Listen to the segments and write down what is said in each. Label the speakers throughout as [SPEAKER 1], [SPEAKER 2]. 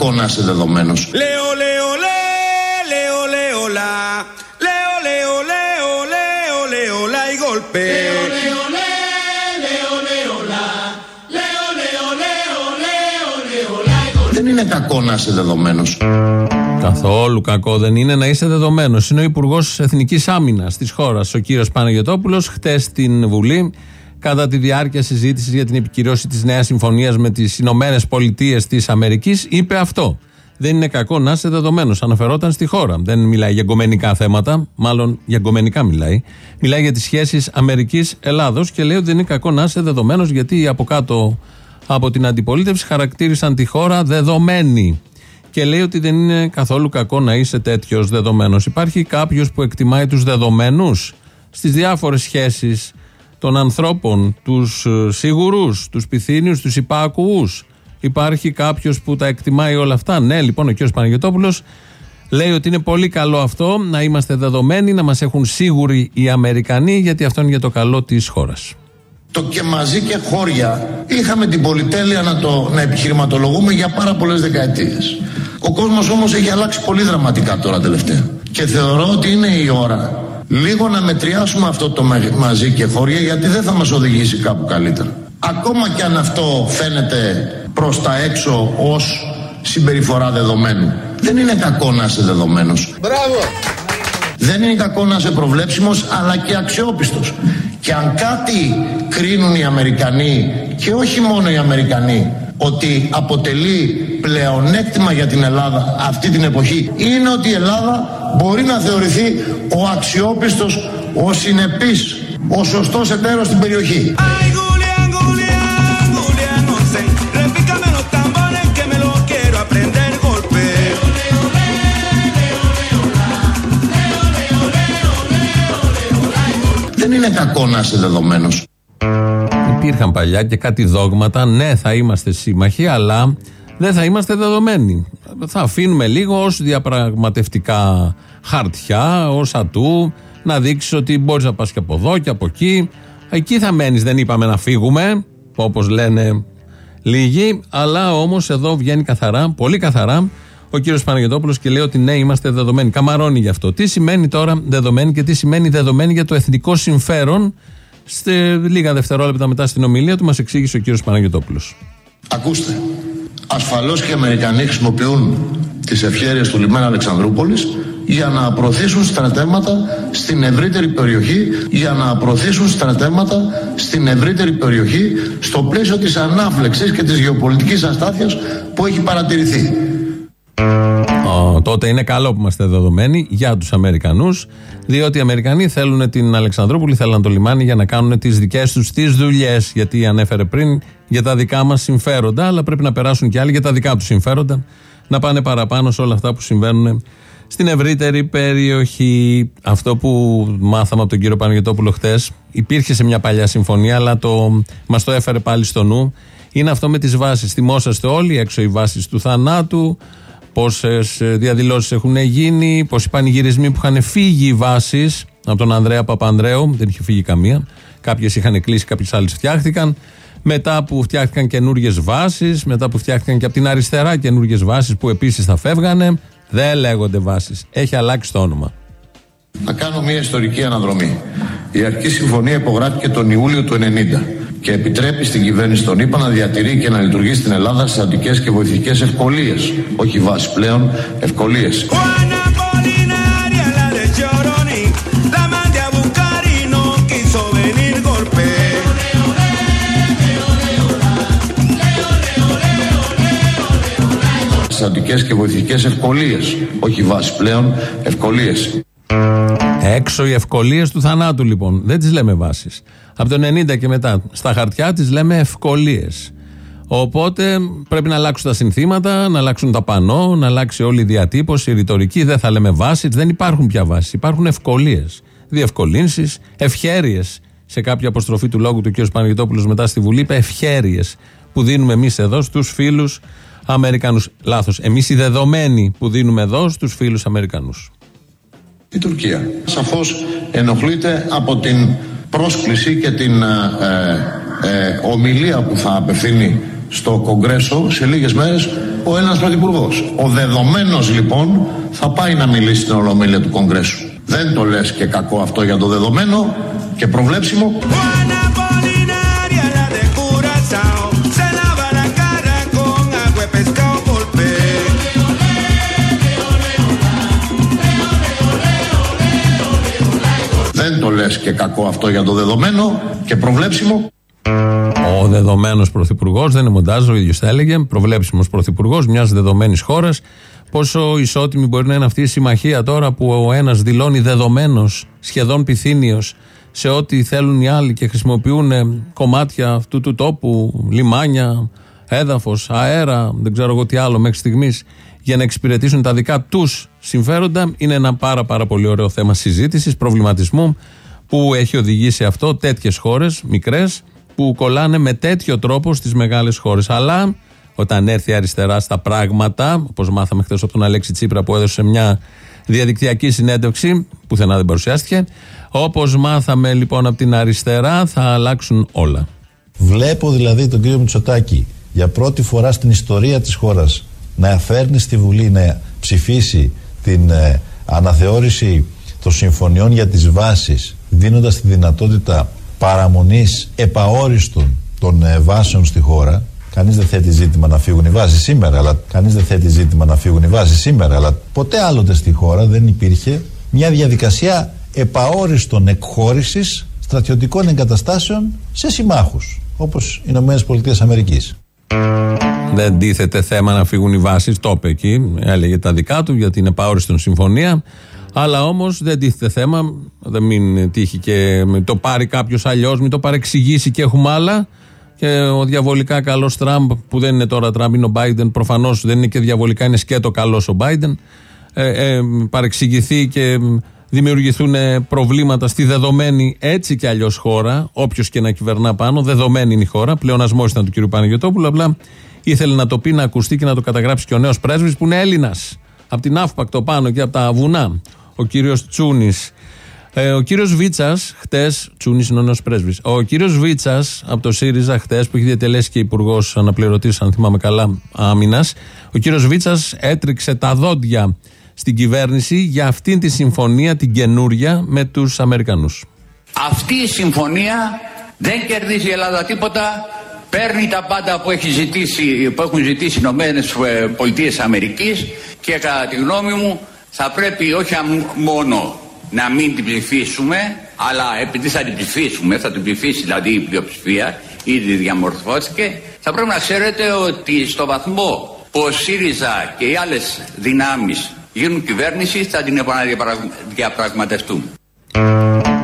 [SPEAKER 1] κακό να είσαι δεδομένο.
[SPEAKER 2] Λέω, λέω, λέω, λέω, λα. Λέω, λέω, λέω, λέω, λέω, λα, η γολπέ.
[SPEAKER 1] Δεν είναι κακό να είσαι δεδομένος.
[SPEAKER 3] Καθόλου κακό δεν είναι να είσαι δεδομένος. Είναι ο Υπουργός Εθνικής Άμυνας της χώρας, ο κύριος Παναγιοτόπουλος, χτες στην Βουλή, κατά τη διάρκεια συζήτησης για την επικυρώση της νέας συμφωνίας με τις Ηνωμένες Πολιτείες της Αμερικής, είπε αυτό. Δεν είναι κακό να είσαι δεδομένος. Αναφερόταν στη χώρα. Δεν μιλάει για εγκομενικά θέματα, μάλλον για εγκομενικά μιλάει. Μιλάει για τις σχέσεις Αμερική-Ελλάδο και λέει ότι δεν είναι κακό να είσαι δεδομένος γιατί από κάτω από την αντιπολίτευση χαρακτήρισαν τη χώρα δεδομένη. Και λέει ότι δεν είναι καθόλου κακό να είσαι τέτοιος δεδομένος. Υπάρχει κάποιος που εκτιμάει τους δεδομένους στις διάφορες σχέσεις των ανθρώπων, τους σίγουρους, τους πυθύνιους, τους υπάκουου. Υπάρχει κάποιος που τα εκτιμάει όλα αυτά; Ναι, λοιπόν, ο κ. Παναγιώτοπουλο λέει ότι είναι πολύ καλό αυτό να είμαστε δεδομένοι, να μας έχουν σίγουροι οι Αμερικανοί, γιατί αυτό είναι για το καλό της χώρας.
[SPEAKER 1] Το και μαζί και χώρια είχαμε την πολυτέλεια να, το, να επιχειρηματολογούμε για πάρα πολλές δεκαετίες. Ο κόσμος όμως έχει αλλάξει πολύ δραματικά τώρα τελευταία. Και θεωρώ ότι είναι η ώρα λίγο να μετριάσουμε αυτό το μαζί και χώρια γιατί δεν θα μας οδηγήσει κάπου καλύτερα. Ακόμα και αν αυτό φαίνεται προς τα έξω ως συμπεριφορά δεδομένου. Δεν είναι κακό να είσαι δεδομένος.
[SPEAKER 2] Μπράβο!
[SPEAKER 1] Δεν είναι κακό να είσαι προβλέψιμος αλλά και αξιόπιστος. Και αν κάτι κρίνουν οι Αμερικανοί και όχι μόνο οι Αμερικανοί ότι αποτελεί πλεονέκτημα για την Ελλάδα αυτή την εποχή είναι ότι η Ελλάδα μπορεί να θεωρηθεί ο αξιόπιστος, ο συνεπής, ο σωστός εταίρος στην περιοχή. Δεν είναι κακό να είσαι δεδομένος.
[SPEAKER 3] Υπήρχαν παλιά και κάτι δόγματα. Ναι, θα είμαστε σύμμαχοι, αλλά δεν θα είμαστε δεδομένοι. Θα αφήνουμε λίγο ως διαπραγματευτικά χαρτιά, ως ατού, να δείξεις ότι μπορείς να πας και από εδώ και από εκεί. Εκεί θα μένεις, δεν είπαμε να φύγουμε, όπως λένε λίγοι, αλλά όμως εδώ βγαίνει καθαρά, πολύ καθαρά, ο κύριος Παναγιώτοπουλο και λέει ότι ναι, είμαστε δεδομένοι. Καμαρώνει γι' αυτό. Τι σημαίνει τώρα δεδομένοι και τι σημαίνει δεδομένοι για το εθνικό συμφέρον. Σε λίγα δευτερόλεπτα μετά στην ομιλία του μας εξήγησε ο κύριος Παναγιώτοπουλο.
[SPEAKER 1] Ακούστε, ασφαλώς και οι Αμερικανοί χρησιμοποιούν τις ευχέρειες του λιμένα Αλεξανδρούπολης για να προωθήσουν στρατεύματα στην ευρύτερη περιοχή για να προωθήσουν στρατεύματα στην ευρύτερη περιοχή στο πλαίσιο της ανάφλεξης και της γεωπολιτικής αστάθειας που έχει παρατηρηθεί.
[SPEAKER 3] Τότε είναι καλό που είμαστε δεδομένοι για τους Αμερικανούς, διότι οι Αμερικανοί θέλουν την Αλεξανδρούπολη, θέλουν το λιμάνι για να κάνουν τις δικές τους τις δουλειές. Γιατί ανέφερε πριν για τα δικά μας συμφέροντα, αλλά πρέπει να περάσουν και άλλοι για τα δικά τους συμφέροντα, να πάνε παραπάνω σε όλα αυτά που συμβαίνουν στην ευρύτερη περιοχή. Αυτό που μάθαμε από τον κύριο Παναγιώτοπουλο χτες, υπήρχε σε μια παλιά συμφωνία, αλλά το, μας το έφερε πάλι στο νου. Είναι αυτό με τις βάσεις. Θυμόσαστε όλοι, έξω οι βάσεις του θανάτου, πόσες διαδηλώσεις έχουν γίνει, πόσοι πανηγυρισμοί που είχαν φύγει οι βάσεις από τον Ανδρέα Παπανδρέου, δεν είχε φύγει καμία. Κάποιες είχαν κλείσει, κάποιες άλλες φτιάχτηκαν. Μετά που φτιάχτηκαν καινούριε βάσεις, μετά που φτιάχτηκαν και από την αριστερά καινούριε βάσεις που επίσης θα φεύγανε, δεν λέγονται βάσεις. Έχει αλλάξει το όνομα.
[SPEAKER 1] Να κάνω μια ιστορική αναδρομή. Η Αρχική Συμφωνία υπογράφηκε τον Ιούλιο του 1990 και επιτρέπει στην κυβέρνηση των ΗΠΑ να διατηρεί και να λειτουργεί στην Ελλάδα στι αντικές και βοηθητικές ευκολίες. Όχι βάσει πλέον, ευκολίες. Στι αντικές και βοηθητικές ευκολίες. Όχι βάσει πλέον, ευκολίες.
[SPEAKER 3] Έξω οι ευκολίες του θανάτου λοιπόν. Δεν τις λέμε βάσεις. Από το 90 και μετά στα χαρτιά τις λέμε ευκολίες. Οπότε πρέπει να αλλάξουν τα συνθήματα, να αλλάξουν τα πανό, να αλλάξει όλη η διατύπωση, η ρητορική. Δεν θα λέμε βάσεις, δεν υπάρχουν πια βάσεις. Υπάρχουν ευκολίες. Διευκολύνσεις, ευχέρειες. Σε κάποια αποστροφή του λόγου του κ. Παναγιτόπουλο μετά στη Βουλή είπε ευχέρειες που δίνουμε εμείς εδώ στους φίλους Αμερικανούς. Λάθος. Εμείς οι δεδομένοι που δίνουμε εδώ στους φίλους Αμερικανούς.
[SPEAKER 1] Η Τουρκία. Σαφώς ενοχλείται από την πρόσκληση και την ε, ε, ομιλία που θα απευθύνει στο Κογκρέσο σε λίγες μέρες ο ένας πρωθυπουργός. Ο δεδομένος λοιπόν θα πάει να μιλήσει στην Ολομέλεια του Κογκρέσου. Δεν το λες και κακό αυτό για το δεδομένο και προβλέψιμο. Το λες και κακό αυτό για το δεδομένο και προβλέψιμο.
[SPEAKER 3] Ο δεδομένος πρωθυπουργός, δεν είναι μοντάζ, ο ίδιος θα έλεγε, προβλέψιμος πρωθυπουργός μιας δεδομένης χώρας. Πόσο ισότιμη μπορεί να είναι αυτή η συμμαχία τώρα που ο ένας δηλώνει δεδομένος, σχεδόν πυθύνιος, σε ό,τι θέλουν οι άλλοι και χρησιμοποιούν κομμάτια αυτού του τόπου, λιμάνια, έδαφος, αέρα, δεν ξέρω εγώ τι άλλο μέχρι στιγμής, για να εξυπηρετήσουν τα δικά τους συμφέροντα. Είναι ένα πάρα, πάρα πολύ ωραίο θέμα συζήτησης, προβληματισμού που έχει οδηγήσει αυτό τέτοιες χώρες, μικρές, που κολλάνε με τέτοιο τρόπο στις μεγάλες χώρες. Αλλά όταν έρθει αριστερά στα πράγματα, όπως μάθαμε χθες από τον Αλέξη Τσίπρα που έδωσε μια διαδικτυακή συνέντευξη, πουθενά δεν παρουσιάστηκε. Όπως μάθαμε λοιπόν από την αριστερά, θα αλλάξουν όλα.
[SPEAKER 4] Βλέπω δηλαδή τον κύριο Μητσοτάκη για πρώτη φορά στην ιστορία της χώρας να φέρνει στη Βουλή να ψηφίσει την ε, αναθεώρηση των συμφωνιών για τις βάσεις δίνοντας τη δυνατότητα παραμονής επαόριστον των ε, βάσεων στη χώρα κανείς δεν θέτει ζήτημα να φύγουν οι βάσεις σήμερα αλλά κανείς δεν θέτει ζήτημα να φύγουν οι βάσεις σήμερα αλλά ποτέ άλλοτε στη χώρα δεν υπήρχε μια διαδικασία επαόριστον εκχώρησης στρατιωτικών εγκαταστάσεων σε συμμάχους όπως οι Ηνωμένες Πολιτείες Αμερικής.
[SPEAKER 3] Δεν τίθεται θέμα να φύγουν οι βάσεις. Το είπε εκεί. Έλεγε τα δικά του γιατί είναι παόριστον συμφωνία. Αλλά όμως δεν τίθεται θέμα. Δεν μην τύχει και το πάρει κάποιος αλλιώς, μην το παρεξηγήσει και έχουμε άλλα. Και ο διαβολικά καλός Τραμπ, που δεν είναι τώρα Τραμπ, είναι ο Biden, προφανώς δεν είναι και διαβολικά, είναι σκέτο καλός ο Biden. Ε, ε, παρεξηγηθεί και δημιουργηθούν προβλήματα στη δεδομένη έτσι και αλλιώς χώρα, όποιος και να κυβερνά πάνω, δεδομένη είναι η χώρα. Πλεονασμός ήταν του κ. Παναγιοτόπουλου, απλά ήθελε να το πει, να ακουστεί και να το καταγράψει και ο νέος πρέσβης που είναι Έλληνας. Από την Αύπακτο πάνω και από τα βουνά ο κύριος Τσούνης. Ε, ο κύριος Βίτσας, χτες, Τσούνης είναι ο νέος πρέσβης. Ο κύριος Βίτσας από το ΣΥΡΙΖΑ, χτες, που έχει διατελέσει και υπουργός αναπληρωτής, αν θυμάμαι καλά, άμυνας, ο κύριος Βίτσας έτριξε τα δόντια στην κυβέρνηση για αυτήν τη συμφωνία, την καινούρια, με τους Αμερικανούς.
[SPEAKER 5] Αυτή η συμφωνία δεν κερδίζει η Ελλάδα τίποτα. Παίρνει τα πάντα που, έχει ζητήσει, που έχουν ζητήσει οι Ηνωμένες Πολιτείες Αμερικής και κατά τη γνώμη μου θα πρέπει όχι μόνο να μην την ψηφίσουμε, αλλά επειδή θα την ψηφίσουμε, θα την ψηφίσει δηλαδή η πλειοψηφία, ήδη διαμορφώθηκε, θα πρέπει να ξέρετε ότι στο βαθμό που ο ΣΥΡΙΖΑ και οι άλλες δυνάμεις γίνουν κυβέρνηση, θα την επαναδιαπραγματευτούν.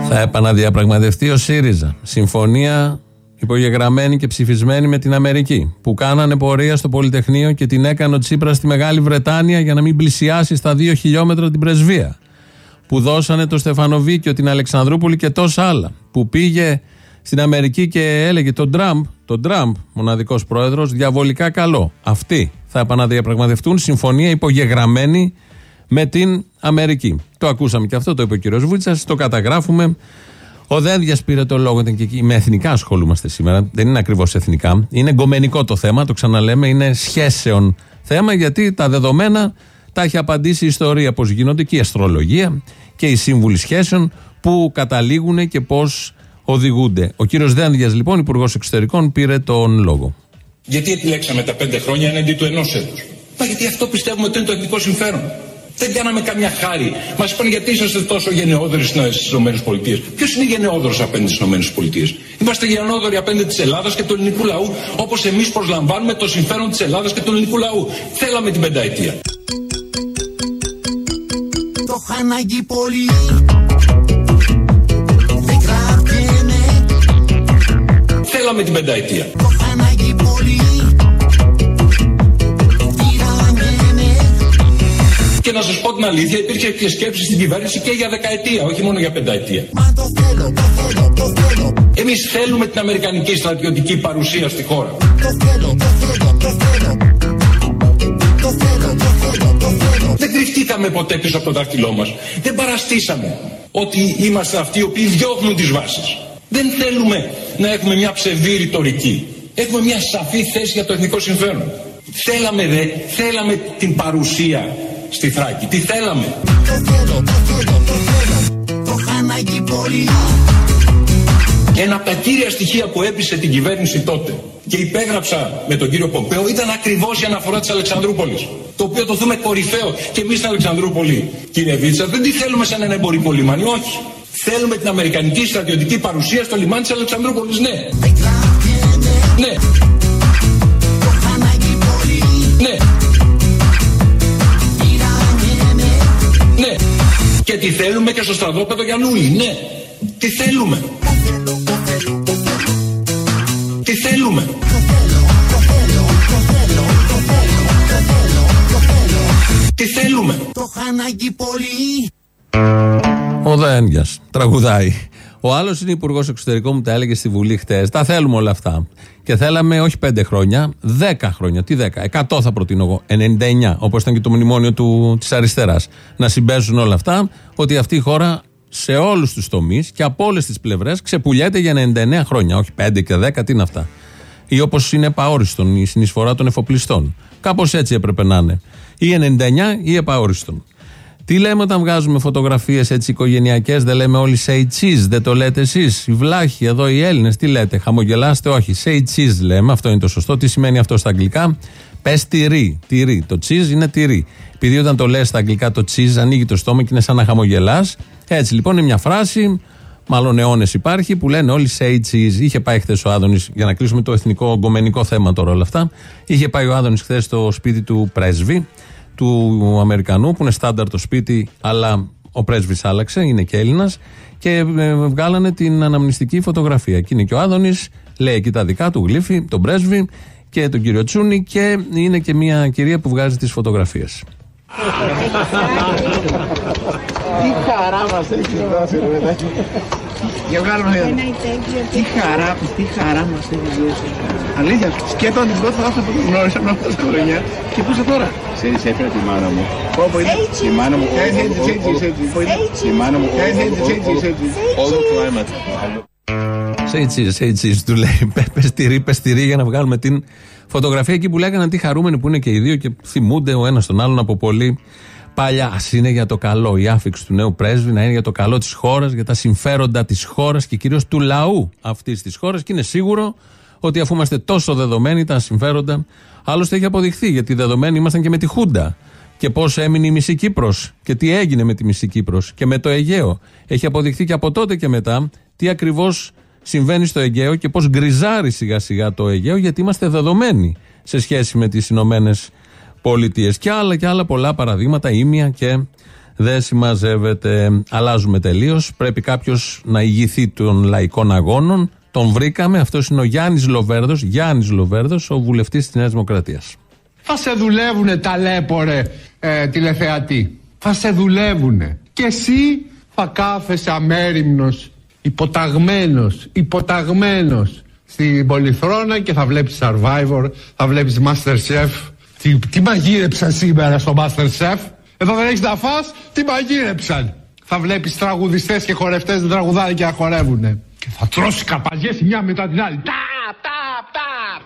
[SPEAKER 3] Θα επαναδιαπραγματευτεί ο ΣΥΡΙΖΑ. Συμφωνία υπογεγραμμένη και ψηφισμένη με την Αμερική. Που κάνανε πορεία στο Πολυτεχνείο και την έκανε ο Τσίπρας στη Μεγάλη Βρετάνια για να μην πλησιάσει στα δύο χιλιόμετρα την πρεσβεία. Που δώσανε το Στεφανοβίκιο, την Αλεξανδρούπολη και τόσα άλλα. Που πήγε στην Αμερική και έλεγε τον Τραμπ, τον Τραμπ, μοναδικός πρόεδρος, διαβολικά καλό. Αυτοί θα επαναδιαπραγματευτούν συμφωνία υπογεγραμμένη με την Αμερική. Το ακούσαμε και αυτό, το είπε ο κύριος Βούτσας, το καταγράφουμε. Ο Δένδιας πήρε το λόγο, ήταν και εκεί. Με εθνικά ασχολούμαστε σήμερα. Δεν είναι ακριβώς εθνικά. Είναι εγκομενικό το θέμα, το ξαναλέμε. Είναι σχέσεων θέμα, γιατί τα δεδομένα τα έχει απαντήσει η ιστορία πώς γίνονται και η αστρολογία και οι σύμβουλοι σχέσεων που καταλήγουν και πώς οδηγούνται. Ο κύριος Δένδιας, λοιπόν, υπουργός εξωτερικών, πήρε τον λόγο.
[SPEAKER 6] Γιατί επιλέξαμε τα πέντε χρόνια έναντι του ενός έτους; Μα γιατί αυτό πιστεύουμε ότι είναι το εθνικό συμφέρον. Δεν κάναμε καμιά χάρη. Μας είπαν γιατί είσαστε τόσο γενναιόδοροι στις ΗΠΑ. Ποιος είναι γενναιόδορο απέναντι στις ΗΠΑ. Είμαστε γενναιόδοροι απέναντι της Ελλάδας και του ελληνικού λαού, όπως εμείς προσλαμβάνουμε το συμφέρον της Ελλάδας και του ελληνικού λαού. Θέλαμε την πενταετία. Το πολύ. Θέλαμε την πενταετία. Και να σας πω την αλήθεια, υπήρχε και σκέψη στην κυβέρνηση και για δεκαετία, όχι μόνο για πενταετία. Εμείς θέλουμε την αμερικανική στρατιωτική παρουσία στη χώρα. Δεν κρυφτήκαμε ποτέ πίσω από το δάχτυλό μας. Δεν παραστήσαμε ότι είμαστε αυτοί οι οποίοι διώχνουν τις βάσεις. Δεν θέλουμε να έχουμε μια ψευδή ρητορική. Έχουμε μια σαφή θέση για το εθνικό συμφέρον. Θέλαμε δε, θέλαμε την παρουσία στη Θράκη. Τι θέλαμε. Ένα από τα κύρια στοιχεία που έπεισε την κυβέρνηση τότε και υπέγραψα με τον κύριο Πομπέο ήταν ακριβώς η αναφορά της Αλεξανδρούπολης. Το οποίο το δούμε κορυφαίο και εμείς στην Αλεξανδρούπολη, κύριε Βίτσα, δεν τη θέλουμε σαν ένα εμπορικό λιμάνι, όχι. Θέλουμε την Αμερικανική στρατιωτική παρουσία στο λιμάνι της Αλεξανδρούπολης, ναι. Ναι. Ναι. Και τι θέλουμε και στο στρατόπεδο Γιαννούλη, ναι. Τι θέλουμε. Τι θέλουμε. Τι θέλουμε.
[SPEAKER 2] Το χάναγγι πολύ.
[SPEAKER 3] Ο Δένδια τραγουδάει. Ο άλλος είναι υπουργός εξωτερικών, μου τα έλεγε στη Βουλή χτες. Τα θέλουμε όλα αυτά. Και θέλαμε όχι πέντε χρόνια, δέκα χρόνια. Τι δέκα, εκατό θα προτείνω εγώ. 99, όπως ήταν και το μνημόνιο της αριστεράς. Να συμπέσουν όλα αυτά, ότι αυτή η χώρα σε όλους τους τομείς και από όλες τις πλευρές ξεπουλιέται για 99 χρόνια. Όχι 5 και 10, τι είναι αυτά; Ή όπως είναι επαόριστον η συνεισφορά των εφοπλιστών. Κάπως έτσι έπρεπε να είναι. Ή 99 ή επαόριστον. Τι λέμε όταν βγάζουμε φωτογραφίες έτσι οικογενειακές, δεν λέμε όλοι say cheese, δεν το λέτε εσείς. Οι βλάχοι, εδώ οι Έλληνες, τι λέτε, χαμογελάστε, όχι. Say cheese λέμε, αυτό είναι το σωστό. Τι σημαίνει αυτό στα αγγλικά, πες τυρί. Τυρί. Το cheese είναι τυρί. Επειδή όταν το λες στα αγγλικά το cheese ανοίγει το στόμα και είναι σαν να χαμογελάς. Έτσι λοιπόν είναι μια φράση, μάλλον αιώνες υπάρχει, που λένε όλοι say cheese. Είχε πάει χθες ο Άδωνης, για να κλείσουμε το εθνικό ογκομενικό θέμα τώρα όλα αυτά. Είχε πάει ο Άδωνης χθες στο σπίτι του πρέσβη του Αμερικανού, που είναι στάνταρ το σπίτι, αλλά ο πρέσβης άλλαξε, είναι και Έλληνας, και ε, βγάλανε την αναμνηστική φωτογραφία. Και είναι και ο Άδωνης, λέει εκεί τα δικά του, γλύφει τον πρέσβη και τον κύριο Τσούνη, και είναι και μια κυρία που βγάζει τις φωτογραφίες.
[SPEAKER 7] Τι χαρά μας έχει δώσει ρε παιδάκι. Για βγάλουμε εδώ. Τι χαρά, τι χαρά μας έχει δώσει. Αλήθεια, σκέτο την πρώτη φορά που γνώρισα με αυτά τα χρόνια. Και πού είσαι τώρα;
[SPEAKER 8] Ξέρεις, έφερα τη μάνα μου.
[SPEAKER 7] Πόπο είναι.
[SPEAKER 8] Η μάνα μου,
[SPEAKER 7] Έτσι, έτσι, έτσι, έτσι, έτσι. Πού είναι.
[SPEAKER 8] η μάνα μου,
[SPEAKER 7] Έτσι, έτσι, έτσι, έτσι, έτσι.
[SPEAKER 8] all the climate.
[SPEAKER 3] Say cheese, say cheese, του λέει. Πες τυρί, πες τυρί για να βγάλουμε την φωτογραφία εκεί που λέγανε τι χαρούμενοι που είναι και οι δύο και θυμούνται ο ένας τον άλλον από πολύ παλιά. Α είναι για το καλό. Η άφηξη του νέου πρέσβη να είναι για το καλό της χώρας, για τα συμφέροντα της χώρας και κυρίως του λαού αυτής της χώρας. Και είναι σίγουρο ότι αφού είμαστε τόσο δεδομένοι, τα συμφέροντα. Άλλωστε έχει αποδειχθεί γιατί δεδομένοι ήμασταν και με τη Χούντα. Και πώς έμεινε η μισή Κύπρος και τι έγινε με τη μισή Κύπρος και με το Αιγαίο. Έχει αποδειχθεί και από τότε και μετά τι ακριβώς συμβαίνει στο Αιγαίο και πώς γκριζάρει σιγά σιγά το Αιγαίο γιατί είμαστε δεδομένοι σε σχέση με τις Ηνωμένες Πολιτείε. Και άλλα και άλλα πολλά παραδείγματα, ήμια και δεν συμμαζεύεται. Αλλάζουμε τελείως. Πρέπει κάποιος να ηγηθεί των λαϊκών αγώνων. Τον βρήκαμε. Αυτός είναι ο Γιάννης Λοβέρδος. Γιάννης Λοβέρδος, ο βουλευτής της Νέας Δημοκρατίας.
[SPEAKER 9] Θα σε δουλεύουνε ταλέπορε ε, τηλεθεατή. Θα σε δουλεύουνε. Και εσύ θα κάθεσαι αμέριμνος, υποταγμένος, υποταγμένος στην πολυθρόνα και θα βλέπεις Survivor, θα βλέπεις Masterchef. Τι, τι μαγείρεψαν σήμερα στο Masterchef; Εδώ δεν έχεις να φας, τι μαγείρεψαν; Θα βλέπεις τραγουδιστές και χορευτές να τραγουδάνε και να χορεύουνε. Και θα τρώσει καρπαζιές η μια μετά την άλλη. Ταπ, ταπ, ταπ.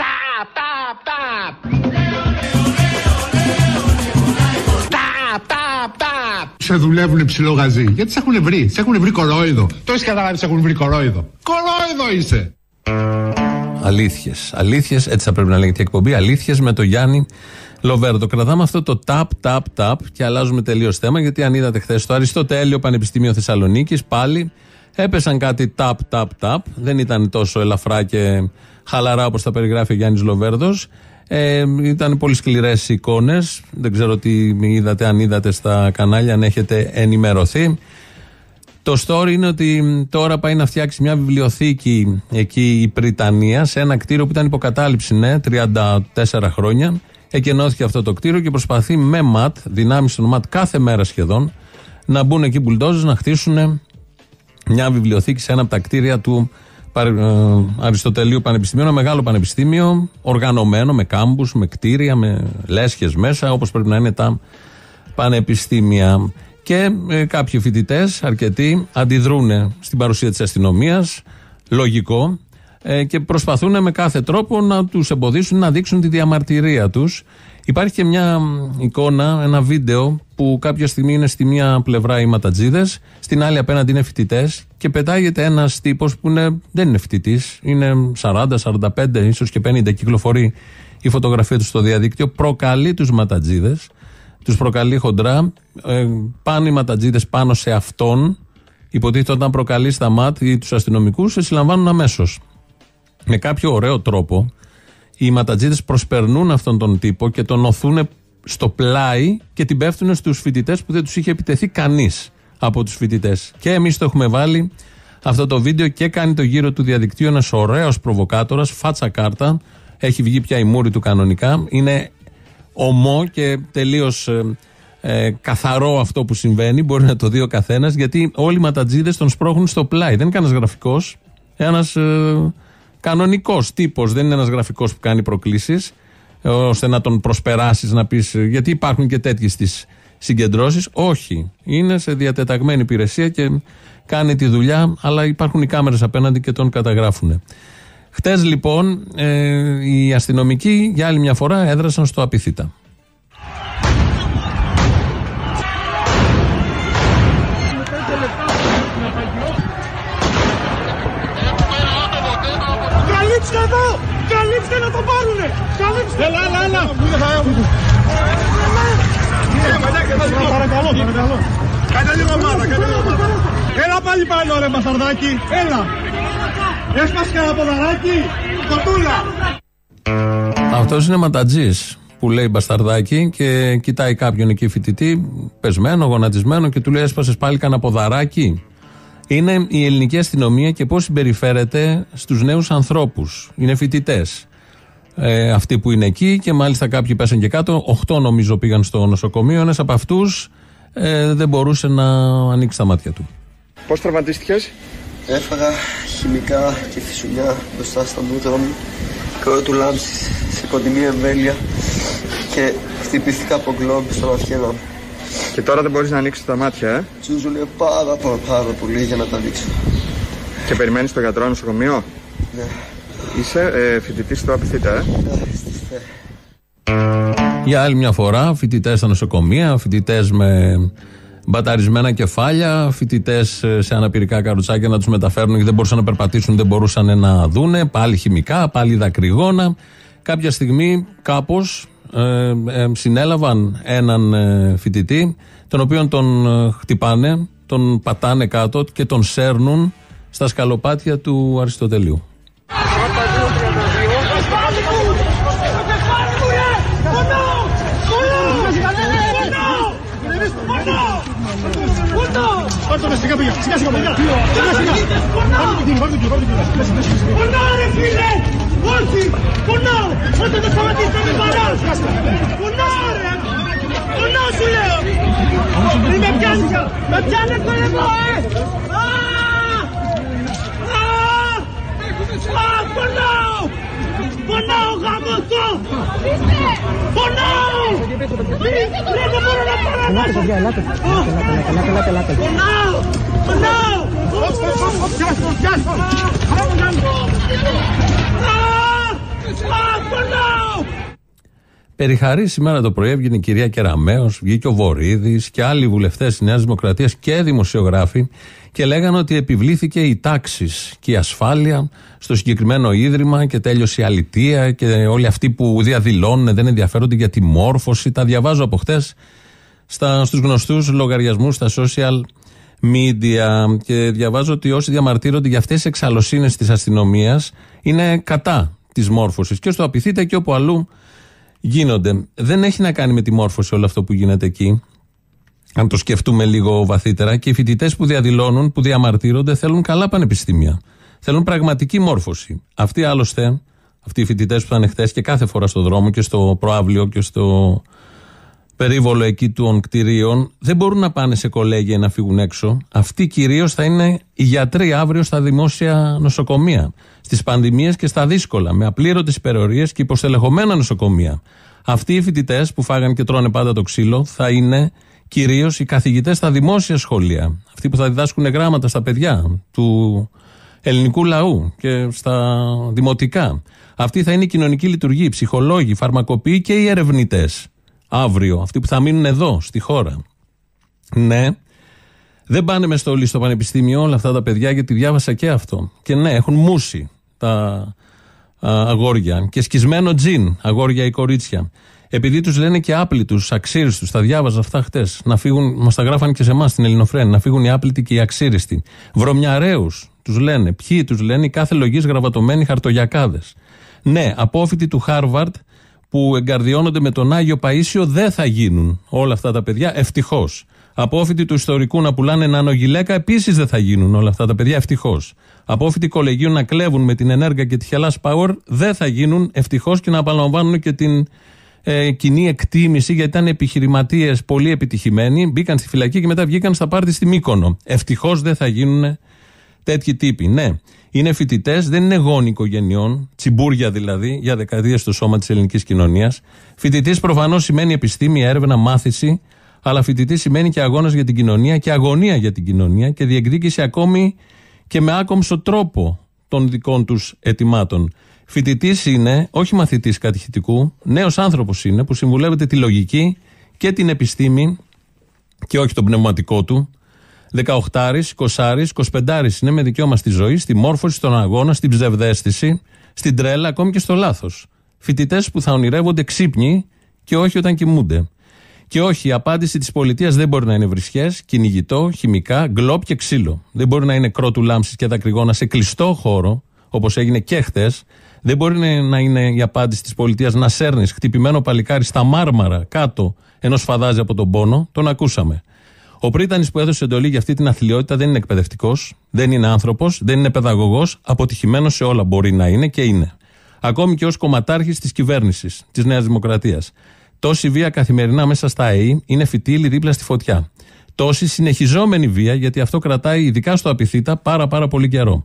[SPEAKER 9] Ταπ, ταπ, ταπ. Ταπ, ταπ, ταπ. Σε δουλεύουν ψιλογαζί. Γιατί σε έχουν βρει. Σε έχουν βρει κορόιδο. Το έχεις καταλάβει, σε έχουν βρει κορόιδο. Κορόιδο είσαι.
[SPEAKER 3] Αλήθειες. Αλήθειες, έτσι θα πρέπει να λέγεται η εκπομπή. Αλήθειες με το Γιάννη Λοβέρδο. Κρατάμε αυτό το tap, tap, tap και αλλάζουμε τελείως θέμα. Γιατί αν είδατε χθες στο Αριστοτέλειο Πανεπιστήμιο Θεσσαλονίκης, πάλι έπεσαν κάτι tap, tap, tap. Δεν ήταν τόσο ελαφρά και χαλαρά όπως τα περιγράφει ο Γιάννης Λοβέρδος. Ε, ήταν πολύ σκληρές εικόνες. Δεν ξέρω τι είδατε, αν είδατε στα κανάλια, αν έχετε ενημερωθεί. Το story είναι ότι τώρα πάει να φτιάξει μια βιβλιοθήκη εκεί η Πριτανία σε ένα κτίριο που ήταν υποκατάληψη, ναι, 34 χρόνια. Εκενώθηκε αυτό το κτίριο και προσπαθεί με ΜΑΤ, δυνάμεις των ΜΑΤ κάθε μέρα σχεδόν, να μπουν εκεί μπουλντόζες να χτίσουν μια βιβλιοθήκη σε ένα από τα κτίρια του Παρ- ε, Αριστοτελείου Πανεπιστημίου, ένα μεγάλο πανεπιστήμιο, οργανωμένο με κάμπους, με κτίρια, με λέσχες μέσα, όπως πρέπει να είναι τα πανεπιστήμια. Και ε, κάποιοι φοιτητές, αρκετοί, αντιδρούν στην παρουσία της αστυνομίας, λογικό, ε, και προσπαθούν με κάθε τρόπο να τους εμποδίσουν να δείξουν τη διαμαρτυρία τους. Υπάρχει και μια μ, εικόνα, ένα βίντεο που κάποια στιγμή είναι στη μία πλευρά οι ματατζίδες, στην άλλη απέναντι είναι φοιτητές και πετάγεται ένας τύπος που είναι, δεν είναι φοιτητής, είναι 40, 45, ίσως και 50, κυκλοφορεί η φωτογραφία του στο διαδίκτυο, προκαλεί τους ματατζίδες, τους προκαλεί χοντρά, ε, πάνε οι ματατζίδε πάνω σε αυτόν. Υποτίθεται όταν προκαλεί στα ΜΑΤ ή τους αστυνομικούς, σε συλλαμβάνουν αμέσως. Με κάποιο ωραίο τρόπο, οι ματατζίδε προσπερνούν αυτόν τον τύπο και τον οθούν στο πλάι και την πέφτουν στους φοιτητές που δεν τους είχε επιτεθεί κανείς από τους φοιτητές. Και εμείς το έχουμε βάλει αυτό το βίντεο και κάνει το γύρο του διαδικτύου ένας ωραίος προβοκάτορας, φάτσα κάρτα. Έχει βγει πια η μούρη του κανονικά. Είναι ομό και τελείως ε, καθαρό αυτό που συμβαίνει. Μπορεί να το δει ο καθένας, γιατί όλοι οι ματατζίδες τον σπρώχνουν στο πλάι. Δεν είναι κανένας γραφικός. Ένας ε, κανονικός τύπος. Δεν είναι ένας γραφικός που κάνει προκλήσεις, ώστε να τον προσπεράσεις, να πεις. Γιατί υπάρχουν και τέτοιε στις συγκεντρώσεις. Όχι. Είναι σε διατεταγμένη υπηρεσία και κάνει τη δουλειά, αλλά υπάρχουν οι κάμερες απέναντι και τον καταγράφουν. Χτες λοιπόν ε, οι αστυνομικοί για άλλη μια φορά έδρασαν στο απειθήτα.
[SPEAKER 2] Καλύψτε εδώ! Καλύψτε να το πάρουνε! Καλύψτε! Έλα, έλα, έλα! Παρακαλώ, παρακαλώ. Κάντε λίγο μάνα, κάντε λίγο μάνα. Έλα πάλι πάνω ρε Μασαρδάκη, έλα. Έσπασε κανένα ποδαράκι, κοτούλα.
[SPEAKER 3] Αυτός είναι ματατζής που λέει μπασταρδάκι και κοιτάει κάποιον εκεί φοιτητή, πεσμένο, γονατισμένο και του λέει: Έσπασες πάλι κανένα ποδαράκι. Είναι η ελληνική αστυνομία και πώς συμπεριφέρεται στους νέους ανθρώπους. Είναι φοιτητές. Ε, αυτοί που είναι εκεί και μάλιστα κάποιοι πέσαν και κάτω. Οχτώ νομίζω πήγαν στο νοσοκομείο. Ένας από αυτούς ε, δεν μπορούσε να ανοίξει τα μάτια του.
[SPEAKER 10] Πώς τραυματίστηκες;
[SPEAKER 11] Έφαγα χημικά και φυσουλιά μπροστά στα μούτρα μου. Κρόο του λάμψη σε κοντινή εμβέλεια και χτυπήθηκα από γκλόμπ στον αυχένα μου.
[SPEAKER 10] Και τώρα δεν μπορείς να ανοίξεις τα μάτια, ε;
[SPEAKER 11] Τσούζουνε πάρα πάρα πάρα πολύ για να τα δείξω.
[SPEAKER 10] Και περιμένεις τον γιατρό νοσοκομείο;
[SPEAKER 11] Ναι,
[SPEAKER 10] Είσαι ε, φοιτητής στο Απιθύτα, ε;
[SPEAKER 11] ναι, στη θε.
[SPEAKER 3] Για άλλη μια φορά, φοιτητές στα νοσοκομεία, φοιτητές με μπαταρισμένα κεφάλια, φοιτητές σε αναπηρικά καρουτσάκια να τους μεταφέρουν γιατί δεν μπορούσαν να περπατήσουν, δεν μπορούσαν να δούνε. Πάλι χημικά, πάλι δακρυγόνα. Κάποια στιγμή, κάπως, ε, ε, συνέλαβαν έναν ε, φοιτητή, τον οποίον τον ε, χτυπάνε, τον πατάνε κάτω και τον σέρνουν στα σκαλοπάτια του Αριστοτελείου.
[SPEAKER 2] Πάρτε με σιγά παιδιά, σιγά σιγά παιδιά. Σιγά σιγά. Πάρτε την πάρτε την, πάρτε την. Πονάω ρε φίλε! Όχι! Πονάω! Όταν το σταματήσετε με παράς! Πονάω ρε! Πονάω σου λέω! Μη με πιάνεις! Με πιάνετε εδώ ε! Α! Α! Α! Πονάω! Πονάω γάμο σου! Πονάω! Ρε δεν μπορώ να παραδώσω! Πονάω! Πονάω! Πιάσω, πιάσω! Α! Α! Πονάω!
[SPEAKER 3] Περιχαρή σήμερα το πρωί έβγαινε η κυρία Κεραμέο, βγήκε ο Βορύδης και άλλοι βουλευτές της Νέας Δημοκρατίας και δημοσιογράφοι και λέγανε ότι επιβλήθηκε η τάξης και η ασφάλεια στο συγκεκριμένο ίδρυμα και τέλειωσε η αλητεία και όλοι αυτοί που διαδηλώνουν δεν ενδιαφέρονται για τη μόρφωση. Τα διαβάζω από χτες στους γνωστούς λογαριασμούς στα social media και διαβάζω ότι όσοι διαμαρτύρονται για αυτές τις εξαλωσίνε της αστυνομίας είναι κατά της μόρφωσης και στο απειθείτε και όπου αλλού γίνονται. Δεν έχει να κάνει με τη μόρφωση όλο αυτό που γίνεται εκεί. Αν το σκεφτούμε λίγο βαθύτερα, και οι φοιτητές που διαδηλώνουν, που διαμαρτύρονται, θέλουν καλά πανεπιστήμια. Θέλουν πραγματική μόρφωση. Αυτοί άλλωστε, αυτοί οι φοιτητές που ήταν χθες και κάθε φορά στο δρόμο και στο προάβλιο και στο περίβολο εκεί των κτηρίων, δεν μπορούν να πάνε σε κολέγια ή να φύγουν έξω. Αυτοί κυρίως θα είναι οι γιατροί αύριο στα δημόσια νοσοκομεία, στις πανδημίες και στα δύσκολα, με απλήρωτες υπερορίες και υποστελεχωμένα νοσοκομεία. Αυτοί οι φοιτητές που φάγαν και τρώνε πάντα το ξύλο θα είναι κυρίως οι καθηγητές στα δημόσια σχολεία. Αυτοί που θα διδάσκουν γράμματα στα παιδιά του ελληνικού λαού και στα δημοτικά. Αυτή θα είναι η κοινωνική λειτουργία, οι ψυχολόγοι, οι φαρμακοποιοί και οι ερευνητές. Αύριο, αυτοί που θα μείνουν εδώ, στη χώρα. Ναι, δεν πάνε μες στολή στο πανεπιστήμιο όλα αυτά τα παιδιά, γιατί διάβασα και αυτό. Και ναι, έχουν μουσι τα α, αγόρια και σκισμένο τζιν, αγόρια ή κορίτσια. Επειδή τους λένε και άπλητου, αξίριστους, τα διάβαζα αυτά χτες. Να φύγουν, μας τα γράφαν και σε εμάς στην Ελληνοφρένη, να φύγουν οι άπλητοι και οι αξίριστοι. Βρωμιαρέους τους λένε. Ποιοι τους λένε, οι κάθε λογής γραβατωμένοι χαρτογιακάδες. Ναι, απόφοιτοι του Χάρβαρτ που εγκαρδιώνονται με τον Άγιο Παίσιο δεν θα γίνουν όλα αυτά τα παιδιά, ευτυχώς. Απόφοιτοι του ιστορικού να πουλάνε νανογυλαίκα επίσης δεν θα γίνουν όλα αυτά τα παιδιά, ευτυχώς. Απόφοιτοι κολεγίου να κλέβουν με την ενέργεια και τη χελά Power δεν θα γίνουν ευτυχώς και να απαλαμβάνουν και την ε, κοινή εκτίμηση γιατί ήταν επιχειρηματίες πολύ επιτυχημένοι, μπήκαν στη φυλακή και μετά βγήκαν στα πάρτι στη Μύκονο. Ευτυχώς δεν θα γίνουν τέτοιοι τύποι. Ναι, είναι φοιτητές, δεν είναι γόνοι οικογενειών, τσιμπούρια δηλαδή, για δεκαετίες στο σώμα της ελληνικής κοινωνίας. Φοιτητής προφανώς σημαίνει επιστήμη, έρευνα, μάθηση, αλλά φοιτητής σημαίνει και αγώνας για την κοινωνία και αγωνία για την κοινωνία και διεκδίκηση ακόμη και με άκομψο τρόπο των δικών τους ετοιμάτων. Φοιτητής είναι, όχι μαθητής κατηχητικού, νέος άνθρωπος είναι που συμβουλεύεται τη λογική και την επιστήμη και όχι τον πνευματικό του. 18, 20, 25 είναι με δικαίωμα στη ζωή, στη μόρφωση, στον αγώνα, στην ψευδέστηση, στην τρέλα, ακόμη και στο λάθος. Φοιτητές που θα ονειρεύονται ξύπνοι και όχι όταν κοιμούνται. Και όχι, η απάντηση της πολιτείας δεν μπορεί να είναι βρισχές, κυνηγητό, χημικά, γκλόπ και ξύλο. Δεν μπορεί να είναι κρότου λάμψης και δακρυγόνα σε κλειστό χώρο, όπως έγινε και χθε. Δεν μπορεί να είναι η απάντηση της πολιτείας να σέρνεις χτυπημένο παλικάρι στα μάρμαρα κάτω ενό φαδάζει από τον πόνο. Τον ακούσαμε. Ο Πρίτανης που έδωσε εντολή για αυτή την αθλειότητα δεν είναι εκπαιδευτικός, δεν είναι άνθρωπος, δεν είναι παιδαγωγός, αποτυχημένος σε όλα μπορεί να είναι και είναι. Ακόμη και ως κομματάρχης της κυβέρνησης της Νέας Δημοκρατίας. Τόση βία καθημερινά μέσα στα ΑΕΗ είναι φυτίλη δίπλα στη φωτιά. Τόση συνεχιζόμενη βία, γιατί αυτό κρατάει ειδικά στο απειθήτα πάρα πάρα πολύ καιρό.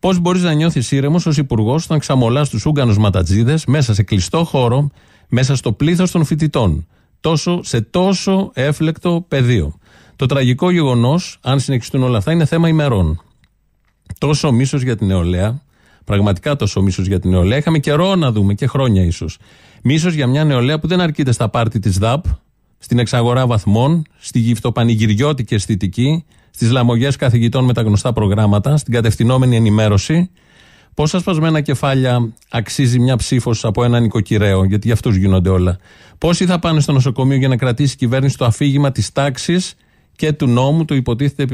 [SPEAKER 3] Πώς μπορείς να νιώθεις ήρεμος ως υπουργός όταν ξαμολάς τους Ούγκανους ματατζίδες μέσα σε κλειστό χώρο, μέσα στο πλήθος των φοιτητών, τόσο, σε τόσο έφλεκτο πεδίο. Το τραγικό γεγονός, αν συνεχιστούν όλα αυτά, είναι θέμα ημερών. Τόσο μίσος για την νεολαία, πραγματικά τόσο μίσος για την νεολαία, είχαμε καιρό να δούμε και χρόνια ίσως. Μίσος για μια νεολαία που δεν αρκείται στα πάρτι της ΔΑΠ, στην εξαγορά βαθμών, στη γυφτοπανηγυριώτικη αισθητική, στι λαμογές καθηγητών με τα γνωστά προγράμματα, στην κατευθυνόμενη ενημέρωση. Πόσα σπασμένα κεφάλια αξίζει μια ψήφος από έναν νοικοκυρέο, γιατί για αυτούς γίνονται όλα. Πόσοι θα πάνε στο νοσοκομείο για να κρατήσει η κυβέρνηση το αφήγημα της τάξης και του νόμου, το υποτίθεται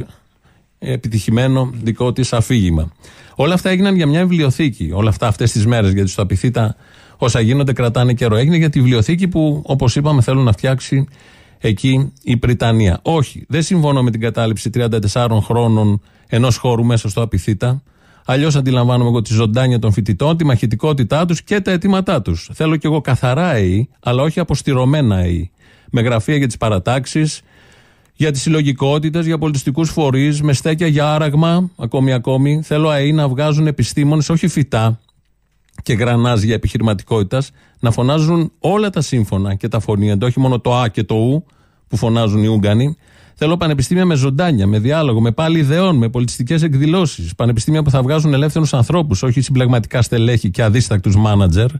[SPEAKER 3] επιτυχημένο δικό της αφήγημα. Όλα αυτά έγιναν για μια βιβλιοθήκη. Όλα αυτά αυτές τις μέρες, γιατί στο απειθήτα όσα γίνονται κρατάνε καιρό. Έγινε για τη βιβλιοθήκη που, όπως είπαμε, θέλουν να φτιάξει εκεί η Πριτανία. Όχι, δεν συμφωνώ με την κατάληψη 34 χρόνων ενός χώρου μέσα στο απειθήτα. Αλλιώς αντιλαμβάνομαι εγώ τη ζωντάνια των φοιτητών, τη μαχητικότητά τους και τα αιτήματά τους. Θέλω κι εγώ καθαρά ΕΗ, αλλά όχι αποστηρωμένα ΕΗ. Με γραφεία για τις παρατάξεις, για τις συλλογικότητες, για πολιτιστικούς φορείς, με στέκια για άραγμα, ακόμη ακόμη. Θέλω ΑΕΗ να βγάζουν επιστήμονες, όχι φυτά και γρανάζια επιχειρηματικότητας, να φωνάζουν όλα τα σύμφωνα και τα φωνήεντα, όχι μόνο το Α και το Ου που φωνάζουν οι Ούγγανοι. Θέλω πανεπιστήμια με ζωντάνια, με διάλογο, με πάλι ιδεών, με πολιτιστικές εκδηλώσεις. Πανεπιστήμια που θα βγάζουν ελεύθερους ανθρώπους, όχι συμπλεγματικά στελέχη και αδίστακτους μάνατζερ.